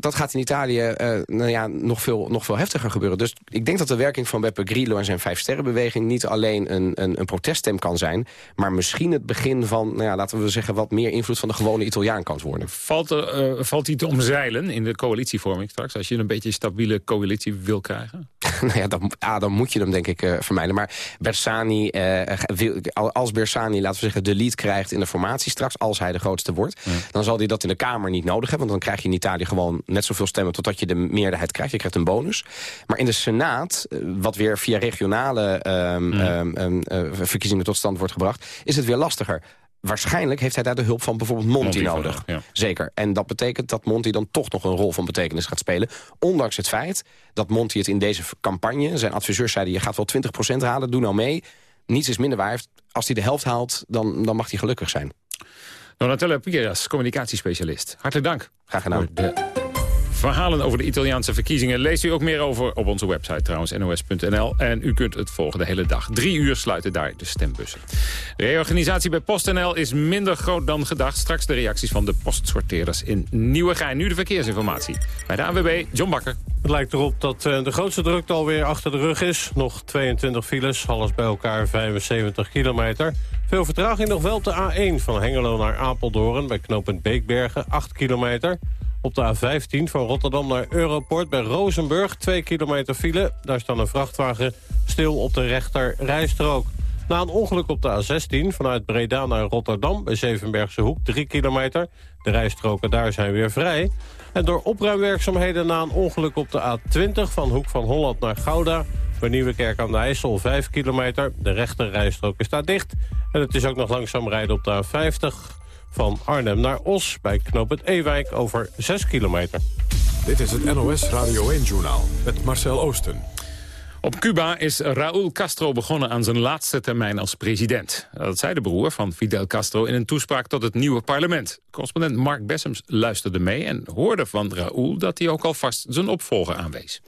dat gaat in Italië uh, nou ja, nog, veel, nog veel heftiger gebeuren. Dus ik denk dat de werking van Beppe Grillo en zijn Vijfsterrenbeweging... niet alleen een, een, een proteststem kan zijn... maar misschien het begin van, nou ja, laten we zeggen... wat meer invloed van de gewone Italiaan kan worden. Valt, er, uh, valt hij te omzeilen in de coalitievorming straks... als je een beetje een stabiele coalitie wil krijgen? nou ja, dan, ah, dan moet je hem denk ik uh, vermijden. Maar Bersani, wil, als Bersani, laten we zeggen, de lead krijgt in de formatie straks... als hij de grootste wordt, ja. dan zal hij dat in de Kamer niet nodig hebben. Want dan krijg je in Italië gewoon net zoveel stemmen... totdat je de meerderheid krijgt. Je krijgt een bonus. Maar in de Senaat, wat weer via regionale um, ja. um, uh, verkiezingen tot stand wordt gebracht... is het weer lastiger waarschijnlijk heeft hij daar de hulp van bijvoorbeeld Monti nodig. Ja. Zeker. En dat betekent dat Monti dan toch nog een rol van betekenis gaat spelen. Ondanks het feit dat Monti het in deze campagne... zijn adviseurs zeiden, je gaat wel 20% halen, doe nou mee. Niets is minder waar. Als hij de helft haalt, dan, dan mag hij gelukkig zijn. Donatella Piras, communicatiespecialist. Hartelijk dank. Graag gedaan. Verhalen over de Italiaanse verkiezingen leest u ook meer over op onze website trouwens, nos.nl. En u kunt het volgen de hele dag. Drie uur sluiten daar de stembussen. De reorganisatie bij PostNL is minder groot dan gedacht. Straks de reacties van de postsorteerders in Nieuwegein. Nu de verkeersinformatie. Bij de AWB, John Bakker. Het lijkt erop dat uh, de grootste drukte alweer achter de rug is. Nog 22 files, alles bij elkaar 75 kilometer. Veel vertraging nog wel op de A1 van Hengelo naar Apeldoorn... bij knooppunt Beekbergen, 8 kilometer... Op de A15 van Rotterdam naar Europort bij Rozenburg. 2 kilometer file. Daar staat een vrachtwagen stil op de rechter rijstrook. Na een ongeluk op de A16 vanuit Breda naar Rotterdam... bij Zevenbergse Hoek, 3 kilometer. De rijstroken daar zijn weer vrij. En door opruimwerkzaamheden na een ongeluk op de A20... van Hoek van Holland naar Gouda... bij Nieuwekerk aan de IJssel, 5 kilometer. De rechter rijstrook is daar dicht. En het is ook nog langzaam rijden op de A50 van Arnhem naar Os bij knooppunt Ewijk over 6 kilometer. Dit is het NOS Radio 1-journaal met Marcel Oosten. Op Cuba is Raúl Castro begonnen aan zijn laatste termijn als president. Dat zei de broer van Fidel Castro in een toespraak tot het nieuwe parlement. Correspondent Mark Bessems luisterde mee en hoorde van Raúl... dat hij ook alvast zijn opvolger aanwees.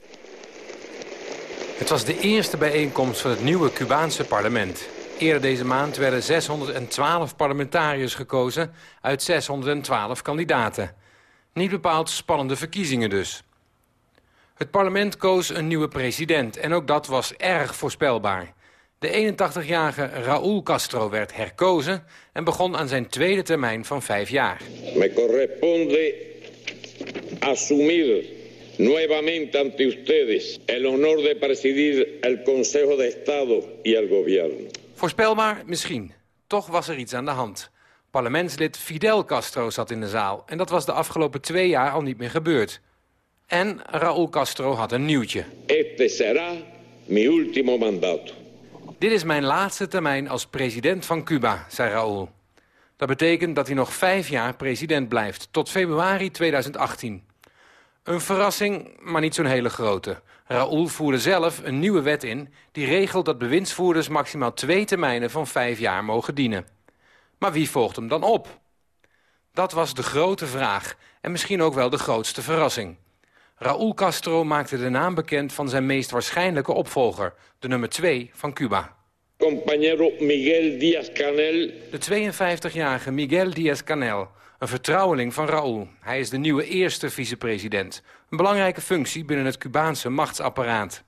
Het was de eerste bijeenkomst van het nieuwe Cubaanse parlement. Eerder deze maand werden 612 parlementariërs gekozen uit 612 kandidaten. Niet bepaald spannende verkiezingen dus. Het parlement koos een nieuwe president en ook dat was erg voorspelbaar. De 81-jarige Raúl Castro werd herkozen en begon aan zijn tweede termijn van vijf jaar. Me corresponde asumir nuevamente ante ustedes el honor de presidir el Consejo de Estado y el Gobierno. Voorspelbaar? Misschien. Toch was er iets aan de hand. Parlementslid Fidel Castro zat in de zaal... en dat was de afgelopen twee jaar al niet meer gebeurd. En Raúl Castro had een nieuwtje. Este será mi último mandato. Dit is mijn laatste termijn als president van Cuba, zei Raúl. Dat betekent dat hij nog vijf jaar president blijft, tot februari 2018. Een verrassing, maar niet zo'n hele grote. Raoul voerde zelf een nieuwe wet in... die regelt dat bewindsvoerders maximaal twee termijnen van vijf jaar mogen dienen. Maar wie volgt hem dan op? Dat was de grote vraag en misschien ook wel de grootste verrassing. Raúl Castro maakte de naam bekend van zijn meest waarschijnlijke opvolger... de nummer 2 van Cuba. Compañero Miguel Díaz-Canel. De 52-jarige Miguel Díaz-Canel een vertrouweling van Raúl. Hij is de nieuwe eerste vicepresident. Een belangrijke functie binnen het Cubaanse machtsapparaat.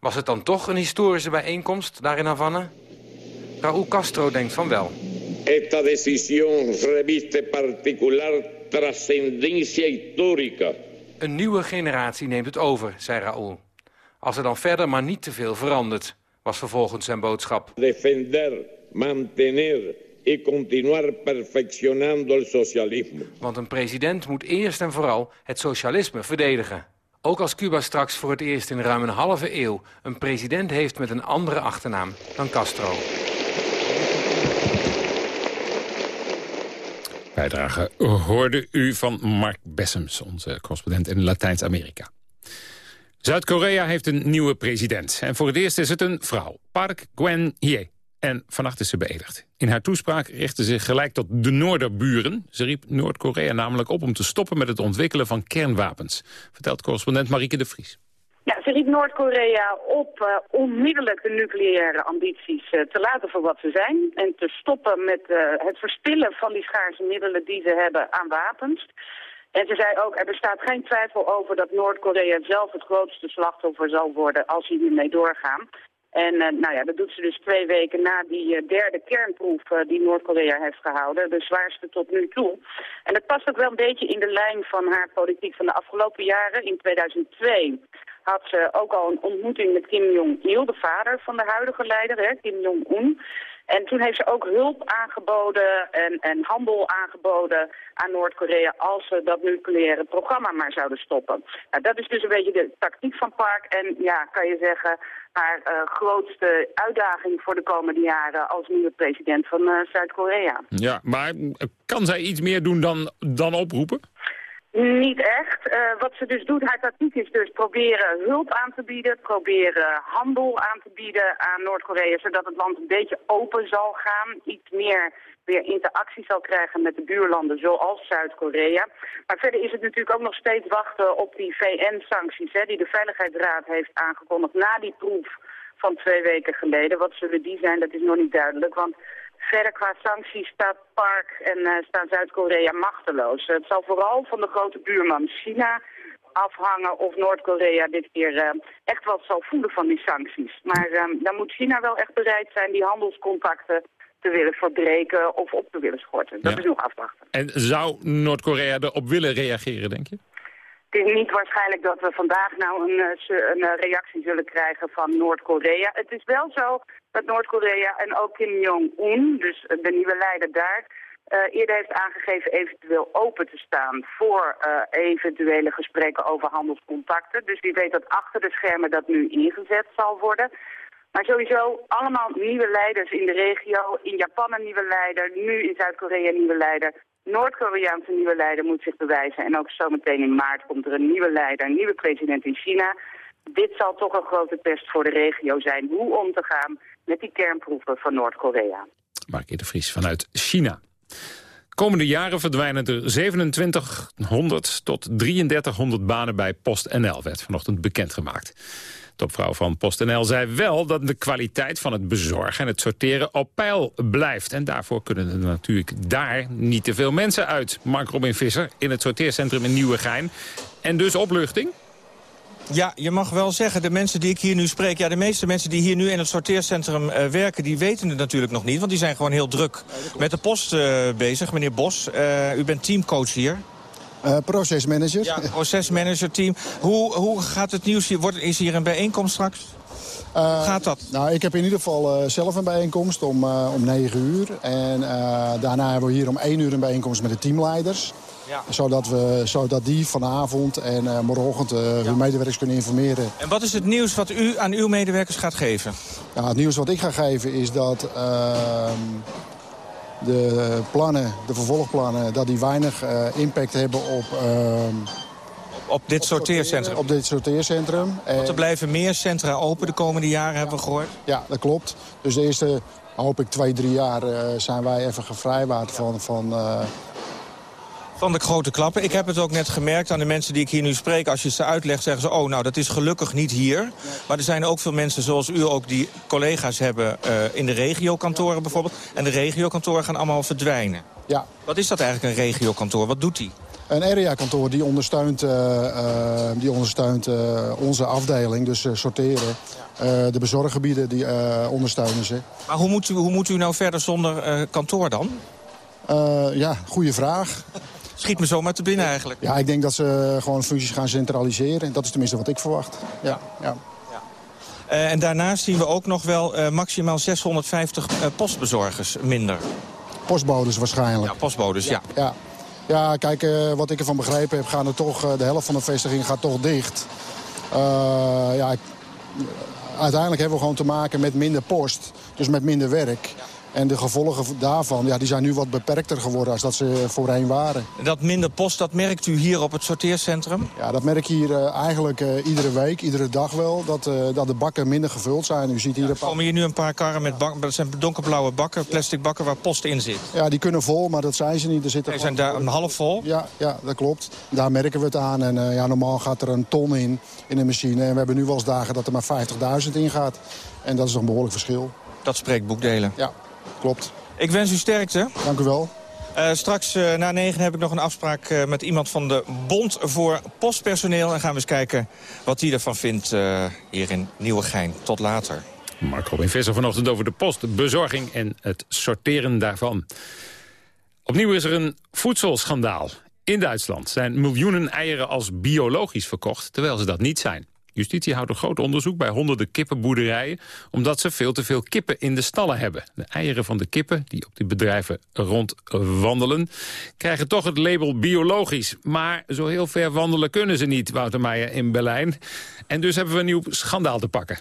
Was het dan toch een historische bijeenkomst daar in Havana? Raúl Castro denkt van wel. Esta decisión reviste particular trascendencia histórica. Een nieuwe generatie neemt het over, zei Raúl. Als er dan verder maar niet te veel verandert, was vervolgens zijn boodschap. Defender, mantener y continuar perfeccionando el socialismo. Want een president moet eerst en vooral het socialisme verdedigen. Ook als Cuba straks voor het eerst in ruim een halve eeuw... een president heeft met een andere achternaam dan Castro. Bijdrage hoorde u van Mark Bessems, onze correspondent in Latijns-Amerika. Zuid-Korea heeft een nieuwe president. En voor het eerst is het een vrouw, Park Geun-hye. En vannacht is ze beëdigd. In haar toespraak richtte ze gelijk tot de Noorderburen. Ze riep Noord-Korea namelijk op om te stoppen met het ontwikkelen van kernwapens. Vertelt correspondent Marieke de Vries. Ja, ze riep Noord-Korea op uh, onmiddellijk de nucleaire ambities uh, te laten voor wat ze zijn. En te stoppen met uh, het verspillen van die schaarse middelen die ze hebben aan wapens. En ze zei ook, er bestaat geen twijfel over dat Noord-Korea zelf het grootste slachtoffer zal worden als ze hiermee doorgaan. En uh, nou ja, dat doet ze dus twee weken na die uh, derde kernproef uh, die Noord-Korea heeft gehouden. De zwaarste tot nu toe. En dat past ook wel een beetje in de lijn van haar politiek van de afgelopen jaren. In 2002 had ze ook al een ontmoeting met Kim Jong-il, de vader van de huidige leider, hè, Kim Jong-un. En toen heeft ze ook hulp aangeboden en, en handel aangeboden aan Noord-Korea als ze dat nucleaire programma maar zouden stoppen. Nou, dat is dus een beetje de tactiek van Park en ja, kan je zeggen, haar uh, grootste uitdaging voor de komende jaren als nieuwe president van uh, Zuid-Korea. Ja, maar kan zij iets meer doen dan, dan oproepen? Niet echt. Uh, wat ze dus doet, haar tactiek is dus proberen hulp aan te bieden, proberen handel aan te bieden aan Noord-Korea, zodat het land een beetje open zal gaan, iets meer weer interactie zal krijgen met de buurlanden zoals Zuid-Korea. Maar verder is het natuurlijk ook nog steeds wachten op die VN-sancties die de Veiligheidsraad heeft aangekondigd na die proef van twee weken geleden. Wat zullen die zijn, dat is nog niet duidelijk, want Verder qua sancties staat Park en uh, staat Zuid-Korea machteloos. Het zal vooral van de grote buurman China afhangen of Noord-Korea dit keer uh, echt wat zal voelen van die sancties. Maar uh, dan moet China wel echt bereid zijn die handelscontacten te willen verbreken of op te willen schorten. Dat Ja. is nog afwachten. En zou Noord-Korea erop willen reageren, denk je? Het is niet waarschijnlijk dat we vandaag nou een, eh, een eh, reactie zullen krijgen van Noord-Korea. Het is wel zo dat Noord-Korea en ook Kim Jong-un, dus eh, de nieuwe leider daar, eh, eerder heeft aangegeven eventueel open te staan voor eh, eventuele gesprekken over handelscontacten. Dus wie weet dat achter de schermen dat nu ingezet zal worden. Maar sowieso allemaal nieuwe leiders in de regio. In Japan een nieuwe leider, nu in Zuid-Korea een nieuwe leider. Noord-Koreaanse nieuwe leider moet zich bewijzen. En ook zometeen in maart komt er een nieuwe leider, een nieuwe president in China. Dit zal toch een grote test voor de regio zijn. Hoe om te gaan met die kernproeven van Noord-Korea. Mark de Vries vanuit China. Komende jaren verdwijnen er 2700 tot 3300 banen bij PostNL, werd vanochtend bekendgemaakt. Topvrouw van PostNL zei wel dat de kwaliteit van het bezorgen en het sorteren op peil blijft. En daarvoor kunnen er natuurlijk daar niet te veel mensen uit. Mark Robin Visser in het sorteercentrum in Nieuwegein. En dus opluchting? Ja, je mag wel zeggen, de mensen die ik hier nu spreek... ja, de meeste mensen die hier nu in het sorteercentrum eh, werken... die weten het natuurlijk nog niet, want die zijn gewoon heel druk met de post eh, bezig. Meneer Bos, eh, u bent teamcoach hier. Procesmanager. Ja, procesmanager team. Hoe, hoe gaat het nieuws hier? Wordt, is hier een bijeenkomst straks? Uh, gaat dat? Nou, ik heb in ieder geval uh, zelf een bijeenkomst om, uh, om 9 uur. En daarna hebben we hier om 1 uur een bijeenkomst met de teamleiders. Ja. Zodat, we, zodat die vanavond en morgenochtend ja. hun medewerkers kunnen informeren. En wat is het nieuws wat u aan uw medewerkers gaat geven? Nou, het nieuws wat ik ga geven is dat ehm, de plannen, de vervolgplannen, dat die weinig uh, impact hebben op... Uh, op dit sorteercentrum? Op dit sorteercentrum. Want er blijven meer centra open de komende jaren, hebben we gehoord. Ja, dat klopt. Dus de eerste, hoop ik, twee, drie jaar uh, zijn wij even gevrijwaard van... van uh, van de grote klappen. Ik heb het ook net gemerkt aan de mensen die ik hier nu spreek. Als je ze uitlegt, zeggen ze, oh, nou, dat is gelukkig niet hier. Maar er zijn ook veel mensen zoals u ook die collega's hebben... Uh, in de regiokantoren bijvoorbeeld. En de regiokantoren gaan allemaal verdwijnen. Ja. Wat is dat eigenlijk, een regiokantoor? Wat doet die? Een area-kantoor die ondersteunt, eh, eh, die ondersteunt eh, onze afdeling, dus eh, sorteren. Eh, de bezorggebieden die eh, ondersteunen ze. Maar hoe moet, u, hoe moet u nou verder zonder eh, kantoor dan? Eh, ja, goede vraag. Schiet me zomaar te binnen eigenlijk. Ja, ik denk dat ze gewoon functies gaan centraliseren. Dat is tenminste wat ik verwacht. Ja, ja. Eh, en daarnaast zien we ook nog wel eh, maximaal 650 eh, postbezorgers minder. Postbodes waarschijnlijk. Ja, postbodes, ja. Ja, ja kijk, wat ik ervan begrepen heb, gaan er toch, de helft van de vestiging gaat toch dicht. Ja, ik- uiteindelijk hebben we gewoon te maken met minder post, dus met minder werk. En de gevolgen daarvan ja, die zijn nu wat beperkter geworden als dat ze voorheen waren. Dat minder post, dat merkt u hier op het sorteercentrum? Ja, dat merk je hier eh, eigenlijk eh, iedere week, iedere dag wel. Dat, eh, dat de bakken minder gevuld zijn. U ziet hier een Er paar... komen hier nu een paar karren met bakken. Dat zijn donkerblauwe bakken, plastic bakken waar post in zit. Ja, die kunnen vol, maar dat zijn ze niet. Er zitten Die zijn daar een half vol? Ja, ja, dat klopt. Daar merken we het aan. En ja, normaal gaat er een ton in, in een machine. En we hebben nu wel eens dagen dat er maar 50.000 in gaat. En dat is een behoorlijk verschil. Dat spreekt boekdelen. Ja, klopt. Ik wens u sterkte. Dank u wel. Eh, straks eh, na negen heb ik nog een afspraak eh, met iemand van de Bond voor Postpersoneel. En gaan we eens kijken wat hij ervan vindt eh, hier in Nieuwegein. Tot later. Mark Robin Visser vanochtend over de postbezorging en het sorteren daarvan. Opnieuw is er een voedselschandaal. In Duitsland zijn miljoenen eieren als biologisch verkocht, terwijl ze dat niet zijn. Justitie houdt een groot onderzoek bij honderden kippenboerderijen... omdat ze veel te veel kippen in de stallen hebben. De eieren van de kippen, die op die bedrijven rondwandelen... krijgen toch het label biologisch. Maar zo heel ver wandelen kunnen ze niet, Wouter Meijer in Berlijn. En dus hebben we een nieuw schandaal te pakken.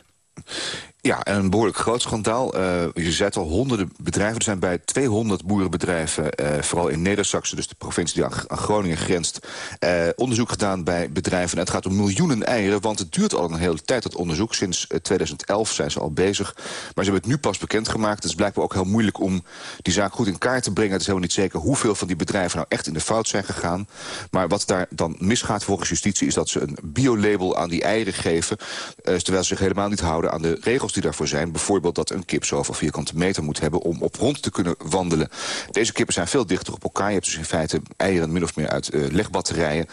Ja, en een behoorlijk groot schandaal. Eh, je zei het al, honderden bedrijven. Er zijn bij 200 boerenbedrijven, eh, vooral in Neder-Saxen... dus de provincie die aan, Groningen grenst... eh, onderzoek gedaan bij bedrijven. En het gaat om miljoenen eieren, want het duurt al een hele tijd, dat onderzoek. Sinds eh, 2011 zijn ze al bezig. Maar ze hebben het nu pas bekendgemaakt. Het is blijkbaar ook heel moeilijk om die zaak goed in kaart te brengen. Het is helemaal niet zeker hoeveel van die bedrijven nou echt in de fout zijn gegaan. Maar wat daar dan misgaat volgens justitie... is dat ze een biolabel aan die eieren geven... terwijl ze zich helemaal niet houden aan de regels die daarvoor zijn. Bijvoorbeeld dat een kip zoveel vierkante meter moet hebben... om op rond te kunnen wandelen. Deze kippen zijn veel dichter op elkaar. Je hebt dus in feite eieren min of meer uit eh, legbatterijen.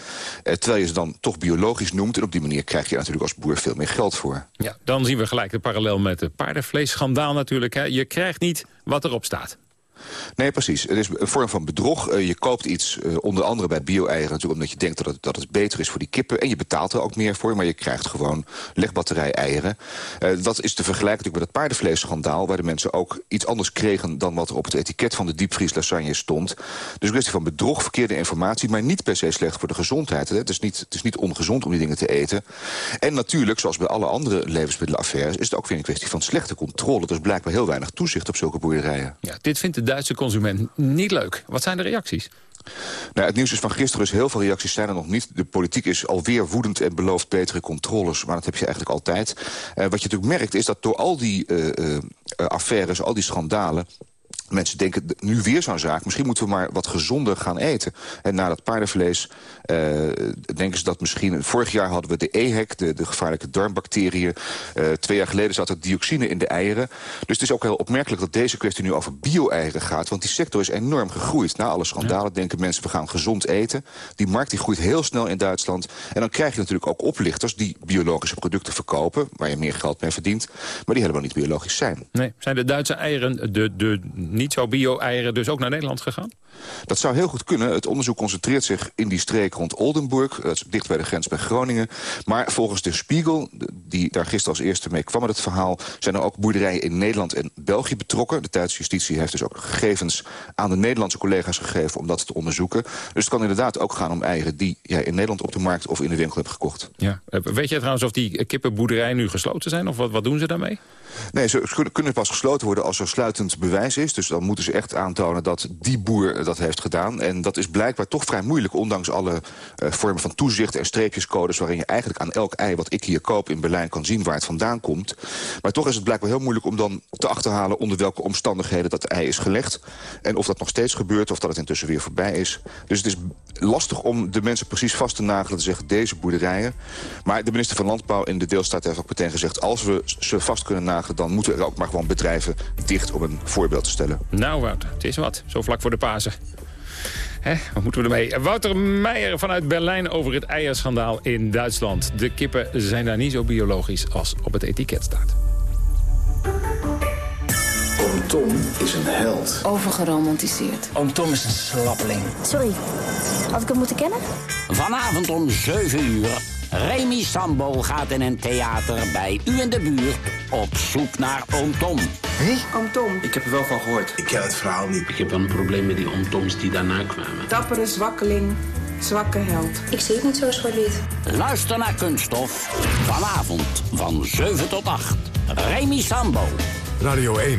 Eh, terwijl je ze dan toch biologisch noemt. En op die manier krijg je natuurlijk als boer veel meer geld voor. Ja, dan zien we gelijk de parallel met het paardenvleesschandaal natuurlijk. Hè. Je krijgt niet wat erop staat. Nee, precies. Het is een vorm van bedrog. Eh, je koopt iets, eh, onder andere bij bio-eieren natuurlijk... omdat je denkt dat het, dat beter is voor die kippen. En je betaalt er ook meer voor, maar je krijgt gewoon legbatterij-eieren. Eh, dat is te vergelijken natuurlijk met het paardenvleesschandaal... waar de mensen ook iets anders kregen dan wat er op het etiket van de diepvrieslasagne stond. Dus een kwestie van bedrog, verkeerde informatie... maar niet per se slecht voor de gezondheid. Het, is niet, het is niet ongezond om die dingen te eten. En natuurlijk, zoals bij alle andere levensmiddelenaffaires... is het ook weer een kwestie van slechte controle. Er is blijkbaar heel weinig toezicht op zulke boerderijen. Ja, dit vindt de Duitse consument niet leuk. Wat zijn de reacties? Nou, het nieuws is van gisteren, dus heel veel reacties zijn er nog niet. De politiek is alweer woedend en belooft betere controles. Maar dat heb je eigenlijk altijd. Uh, wat je natuurlijk merkt is dat door al die uh, uh, affaires, al die schandalen... Mensen denken, nu weer zo'n zaak, misschien moeten we maar wat gezonder gaan eten. En na dat paardenvlees uh, denken ze dat misschien... Vorig jaar hadden we de EHEC, de, de gevaarlijke darmbacteriën. Uh, twee jaar geleden zat er dioxine in de eieren. Dus het is ook heel opmerkelijk dat deze kwestie nu over bio-eieren gaat. Want die sector is enorm gegroeid. Na alle schandalen ja. denken mensen, we gaan gezond eten. Die markt die groeit heel snel in Duitsland. En dan krijg je natuurlijk ook oplichters die biologische producten verkopen... waar je meer geld mee verdient, maar die helemaal niet biologisch zijn. Nee, zijn de Duitse eieren... de, de niet zo bio-eieren dus ook naar Nederland gegaan? Dat zou heel goed kunnen. Het onderzoek concentreert zich in die streek rond Oldenburg. Dat is dicht bij de grens bij Groningen. Maar volgens de Spiegel, die daar gisteren als eerste mee kwam met het verhaal... zijn er ook boerderijen in Nederland en België betrokken. De Duitse justitie heeft dus ook gegevens aan de Nederlandse collega's gegeven... om dat te onderzoeken. Dus het kan inderdaad ook gaan om eieren die jij in Nederland op de markt... of in de winkel hebt gekocht. Ja. Weet jij trouwens of die kippenboerderijen nu gesloten zijn? Of wat, wat doen ze daarmee? Nee, ze kunnen pas gesloten worden als er sluitend bewijs is. Dus dan moeten ze echt aantonen dat die boer dat heeft gedaan. En dat is blijkbaar toch vrij moeilijk... ondanks alle uh, vormen van toezicht en streepjescodes... waarin je eigenlijk aan elk ei wat ik hier koop in Berlijn kan zien waar het vandaan komt. Maar toch is het blijkbaar heel moeilijk om dan te achterhalen... onder welke omstandigheden dat ei is gelegd. En of dat nog steeds gebeurt of dat het intussen weer voorbij is. Dus het is lastig om de mensen precies vast te nagelen... te zeggen deze boerderijen. Maar de minister van Landbouw in de deelstaat heeft ook meteen gezegd... als we ze vast kunnen nagelen, dan moeten er ook maar gewoon bedrijven dicht... om een voorbeeld te stellen. Nou Wout, het is wat. Zo vlak voor de Pasen. Wat moeten we ermee? Wouter Meijer vanuit Berlijn over het eierschandaal in Duitsland. De kippen zijn daar niet zo biologisch als op het etiket staat. Oom Tom is een held. Overgeromantiseerd. Oom Tom is een slappeling. Sorry, had ik hem moeten kennen? Vanavond om 7 uur. Remy Sambo gaat in een theater bij u in de buurt op zoek naar Oom Tom. Hé? Oom Tom. Ik heb er wel van gehoord. Ik ken het verhaal niet. Ik heb wel een probleem met die Oom Toms die daarna kwamen. Dappere zwakkeling, zwakke held. Ik zie het niet zo zwart-wit. Luister naar Kunststof. Vanavond van 7 tot 8. Remy Sambo. Radio 1.